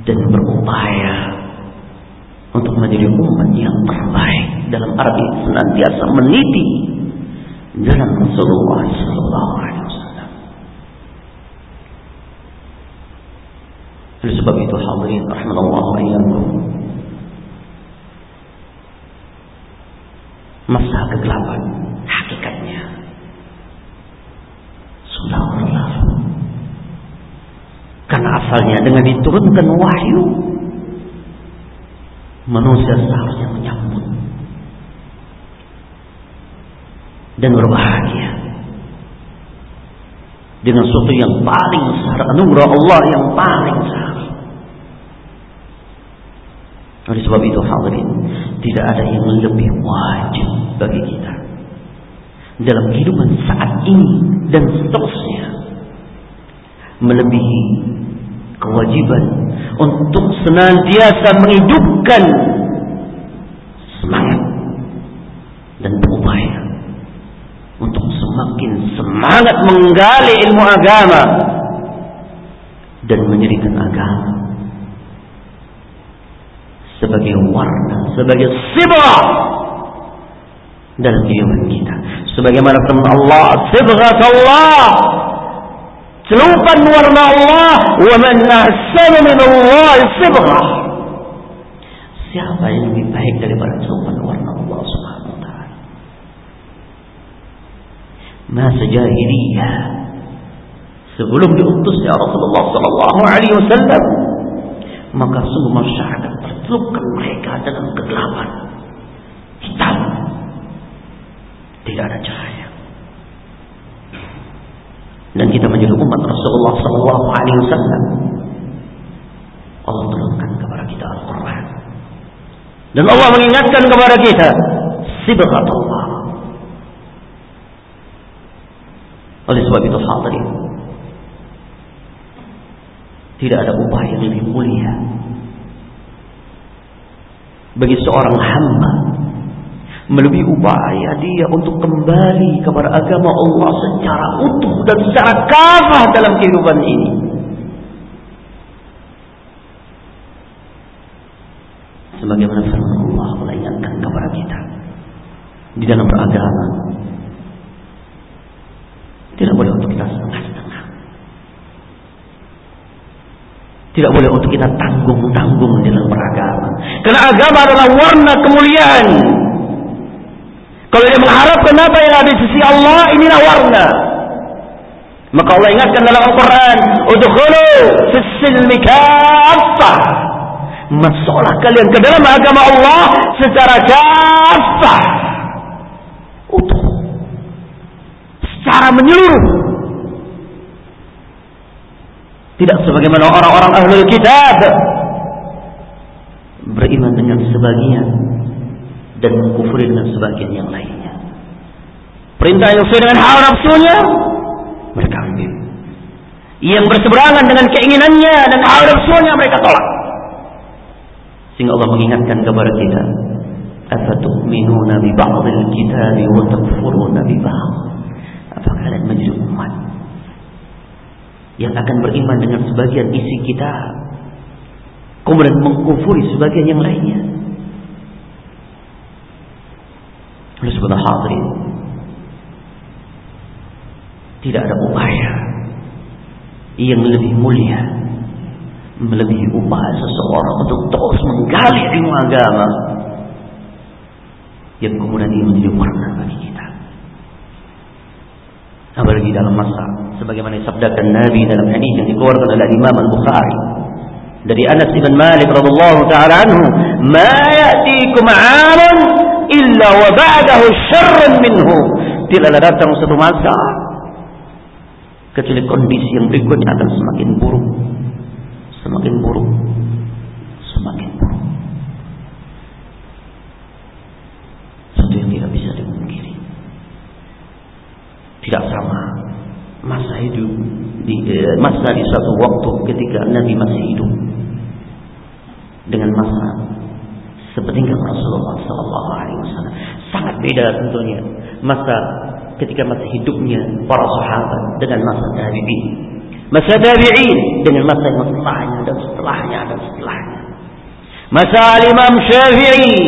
dan berupaya untuk menjadi umat yang terbaik dalam arti senantiasa meniti jalan Rasulullah sallallahu alaihi wasallam. Oleh sebab itu hadirin rahimallahu wa iyyakum Masa kegelapan. Hakikatnya. Sudah berlalu. Karena asalnya dengan diturunkan wahyu manusia seharusnya menyambut dan berbahagia dengan sesuatu yang paling besar anugerah Allah yang paling besar. Oleh sebab itu hadirin tidak ada yang lebih wajib bagi kita. Dalam kehidupan saat ini dan seterusnya melebihi kewajiban untuk senantiasa menghidupkan semangat dan berupaya untuk semakin semangat menggali ilmu agama dan menjadikan agama sebagai warna, sebagai sibah dalam kehidupan kita. Sebagaimana firman Allah, sibghat Allah Celupan warna Allah. Wa man ahsanu min Allah sibghah. Siapa yang lebih baik daripada celupan warna Allah Subhanahu wa taala? Masa jahiliyah sebelum diutusnya Rasulullah sallallahu alaihi wasallam maka sungguh masyarakat tercelupkan mereka dalam kegelapan hitam tidak ada cahaya dan kita menjadi umat Rasulullah Sallallahu Alaihi Wasallam. Allah turunkan kepada kita Al-Quran. Dan Allah mengingatkan kepada kita sibghat Allah. Oleh sebab itu hadirin tidak ada upaya yang lebih mulia bagi seorang hamba melebihi upaya dia untuk kembali kepada agama Allah secara utuh dan secara kafah dalam kehidupan ini. Sebagaimana firman Allah mengingatkan kepada kita di dalam beragama. Tidak boleh untuk kita setengah-setengah. Tidak boleh untuk kita tanggung-tanggung dalam beragama. Karena agama adalah warna kemuliaan. Kalau dia mengharapkan apa yang ada di sisi Allah, inilah warna. Maka Allah ingatkan dalam Al-Quran, Udhulu fissilmi kaffah. Masuklah kalian ke dalam agama Allah secara kaffah. Utuh. Secara menyeluruh. Tidak sebagaimana orang-orang ahlul kitab. Beriman dengan sebagian dan mengkufuri dengan sebagian yang lainnya. Perintah yang sesuai dengan hawa nafsunya, mereka ambil. Yang berseberangan dengan keinginannya dan hawa nafsunya, mereka tolak. Sehingga Allah mengingatkan kepada kita, "Afatu'minuna bi ba'dil kitabi wa takfuruna bi ba'd?" Apa kalian menjadi umat yang akan beriman dengan sebagian isi kita, kemudian mengkufuri sebagian yang lainnya? Oleh sebab hadirin Tidak ada upaya Yang lebih mulia Melebihi upaya seseorang Untuk terus menggali ilmu agama Yang kemudian ini menjadi warna bagi kita Apalagi dalam masa Sebagaimana disabdakan Nabi dalam hadis yang dikeluarkan oleh Imam Al-Bukhari dari Anas bin Malik radhiyallahu taala anhu, "Ma ya'tikum 'amun illa wa ba'dahu syarrun minhu. Tidaklah datang satu masa kecuali kondisi yang berikutnya akan semakin buruk. Semakin buruk. Semakin buruk. Satu yang tidak bisa dimungkiri. Tidak sama masa hidup di eh, masa di satu waktu ketika Nabi masih hidup dengan masa sepeninggal Rasulullah Sallallahu Alaihi Wasallam. Sangat beda tentunya masa ketika masih hidupnya para sahabat dengan masa tabi'in. Masa tabi'in dengan masa yang setelahnya dan setelahnya dan setelahnya. Masa Imam Syafi'i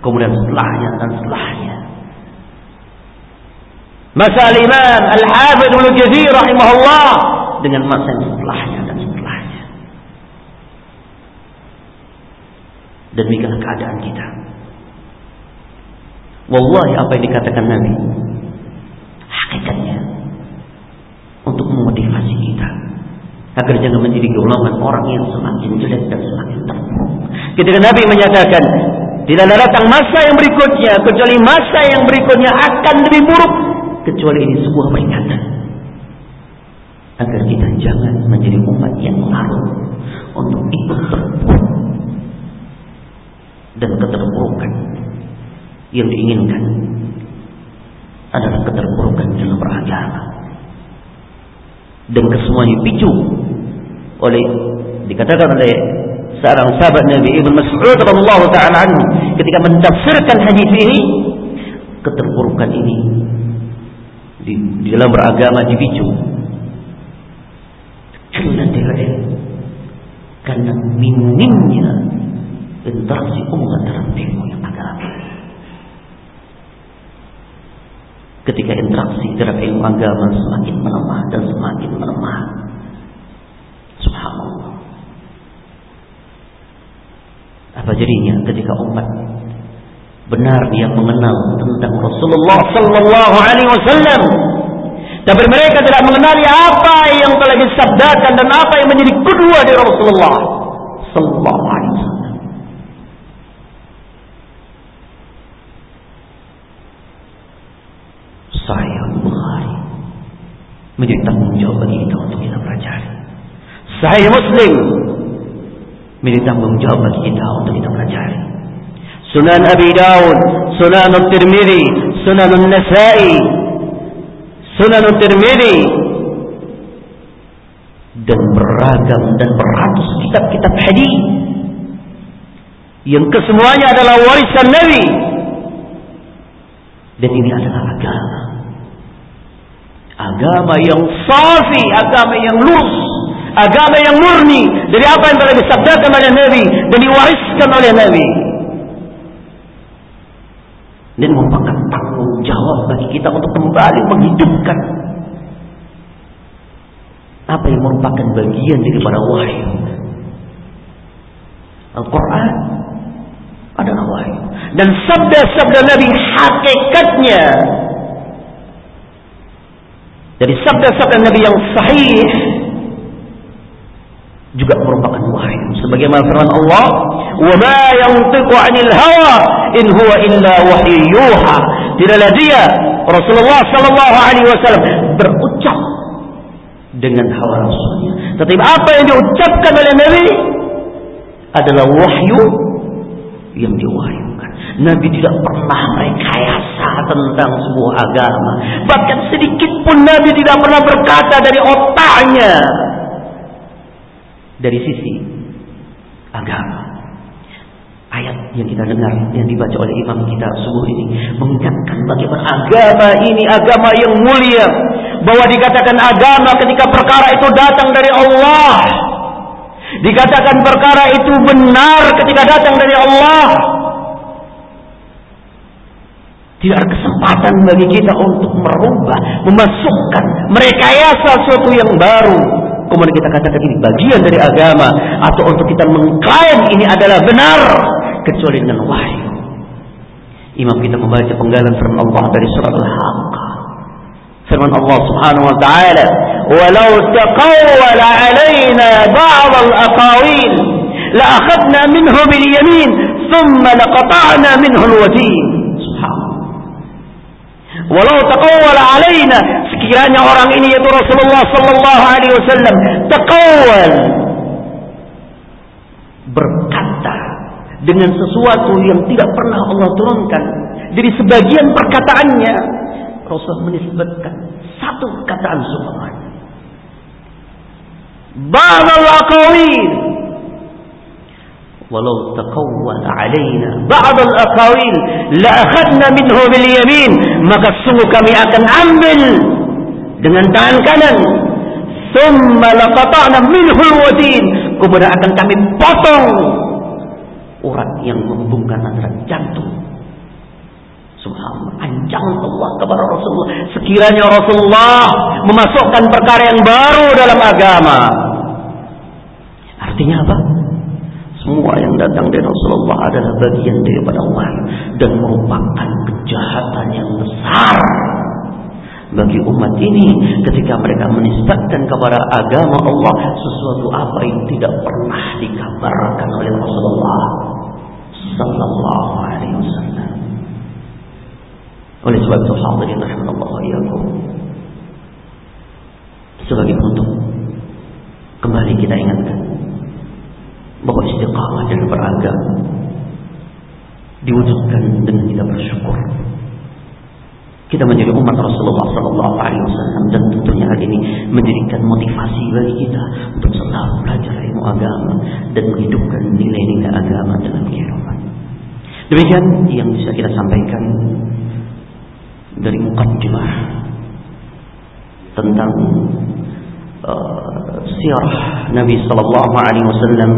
kemudian setelahnya dan setelahnya. Masa Imam Al-Hafidh Ibnu Katsir rahimahullah dengan masa yang setelahnya dan setelahnya. Demikian keadaan kita. Wallahi apa yang dikatakan Nabi hakikatnya untuk memotivasi kita agar jangan menjadi golongan orang yang semakin jelek dan semakin terpuruk. Ketika Nabi menyatakan tidak ada datang masa yang berikutnya kecuali masa yang berikutnya akan lebih buruk kecuali ini sebuah peringatan. Agar kita jangan menjadi umat yang mengaruh untuk ikut terpuruk dan keterpurukan yang diinginkan adalah keterpurukan dalam beragama. Dan kesemuanya picu oleh dikatakan oleh seorang sahabat Nabi Ibn Mas'ud radhiyallahu taala anhu ketika mentafsirkan hadis ini keterpurukan ini di, di dalam beragama dipicu karena karena minimnya interaksi umat dalam ilmu yang agama ketika interaksi terhadap ilmu agama semakin melemah dan semakin melemah. Subhanallah. Apa jadinya ketika umat benar dia mengenal tentang Rasulullah sallallahu alaihi wasallam tapi mereka tidak mengenali apa yang telah disabdakan dan apa yang menjadi kedua dari Rasulullah sallallahu alaihi wasallam. Sahih Bukhari menjadi tanggung jawab bagi kita untuk kita pelajari. Sahih Muslim menjadi tanggung jawab bagi kita untuk kita pelajari. Sunan Abi Dawud, Sunan Tirmidzi, Sunan Nasai, Sunan Tirmidzi dan beragam dan beratus kitab-kitab hadis. Yang kesemuanya adalah warisan Nabi. Dan ini adalah agama. Agama yang safi, agama yang lurus, agama yang murni. Dari apa yang telah disabdakan oleh Nabi dan diwariskan oleh Nabi. Dan merupakan tanggung jawab bagi kita untuk kembali menghidupkan apa yang merupakan bagian daripada wahyu. Al-Quran adalah wahyu. Dan sabda-sabda Nabi hakikatnya dari sabda-sabda Nabi yang sahih juga merupakan wahyu sebagaimana firman Allah wa ma yantiqu 'anil hawa in huwa illa wahyu yuha tidaklah dia Rasulullah sallallahu alaihi wasallam berucap dengan hawa rasulnya tetapi apa yang diucapkan oleh Nabi adalah wahyu yang diwahyukan Nabi tidak pernah merekayasa tentang sebuah agama. Bahkan sedikit pun Nabi tidak pernah berkata dari otaknya. Dari sisi agama. Ayat yang kita dengar, yang dibaca oleh imam kita subuh ini. Mengingatkan bagaimana agama ini agama yang mulia. Bahwa dikatakan agama ketika perkara itu datang dari Allah. Dikatakan perkara itu benar ketika datang dari Allah. Tidak ada kesempatan bagi kita untuk merubah, memasukkan, merekayasa sesuatu yang baru. Kemudian kita katakan ini bagian dari agama atau untuk kita mengklaim ini adalah benar kecuali dengan wahyu. Imam kita membaca penggalan firman Allah dari surat Al-Haqqah. Firman Allah Subhanahu wa taala, "Walau taqawwala 'alaina ba'd al-aqawil, la akhadna minhu bil yamin, thumma laqata'na minhu al-watin." Walau taqawwala alaina sekiranya orang ini yaitu Rasulullah sallallahu alaihi wasallam taqawwal berkata dengan sesuatu yang tidak pernah Allah turunkan. Dari sebagian perkataannya Rasul menisbatkan satu perkataan subhanallah. Ba'dal alaina ba'd al-aqawil la akhadna minhu bil yamin. Maka sungguh kami akan ambil dengan tangan kanan. Thumma laqata'na minhu al-wadin kemudian akan kami potong urat yang menghubungkan antara jantung. Subhanallah ancaman Allah kepada Rasulullah. Sekiranya Rasulullah memasukkan perkara yang baru dalam agama. Artinya apa Semua yang datang dari Rasulullah adalah bagian daripada wahyu dan merupakan kejahatan yang besar bagi umat ini ketika mereka menisbatkan kepada agama Allah sesuatu apa yang tidak pernah dikabarkan oleh Rasulullah sallallahu alaihi wasallam. Oleh sebab itu hadirin rahimallahu iyyakum. Sebagai penutup kembali kita ingatkan bahwa istiqamah dalam beragama diwujudkan dengan kita bersyukur. Kita menjadi umat Rasulullah Sallallahu Alaihi Wasallam dan tentunya hal ini menjadikan motivasi bagi kita untuk selalu belajar ilmu agama dan menghidupkan nilai-nilai agama dalam kehidupan. Demikian yang bisa kita sampaikan dari mukaddimah tentang sirah Nabi sallallahu alaihi wasallam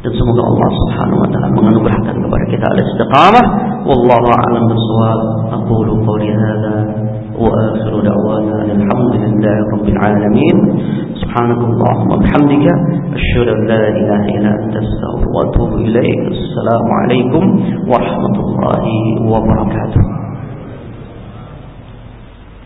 dan semoga Allah Subhanahu wa taala menganugerahkan kepada kita al-istiqamah wallahu a'lam bissawab aqulu qawli hadha wa akhiru da'wana alhamdulillahi rabbil alamin subhanakallahumma bihamdika asyhadu an la ilaha illa anta astaghfiruka wa atubu ilaik assalamu alaikum warahmatullahi wabarakatuh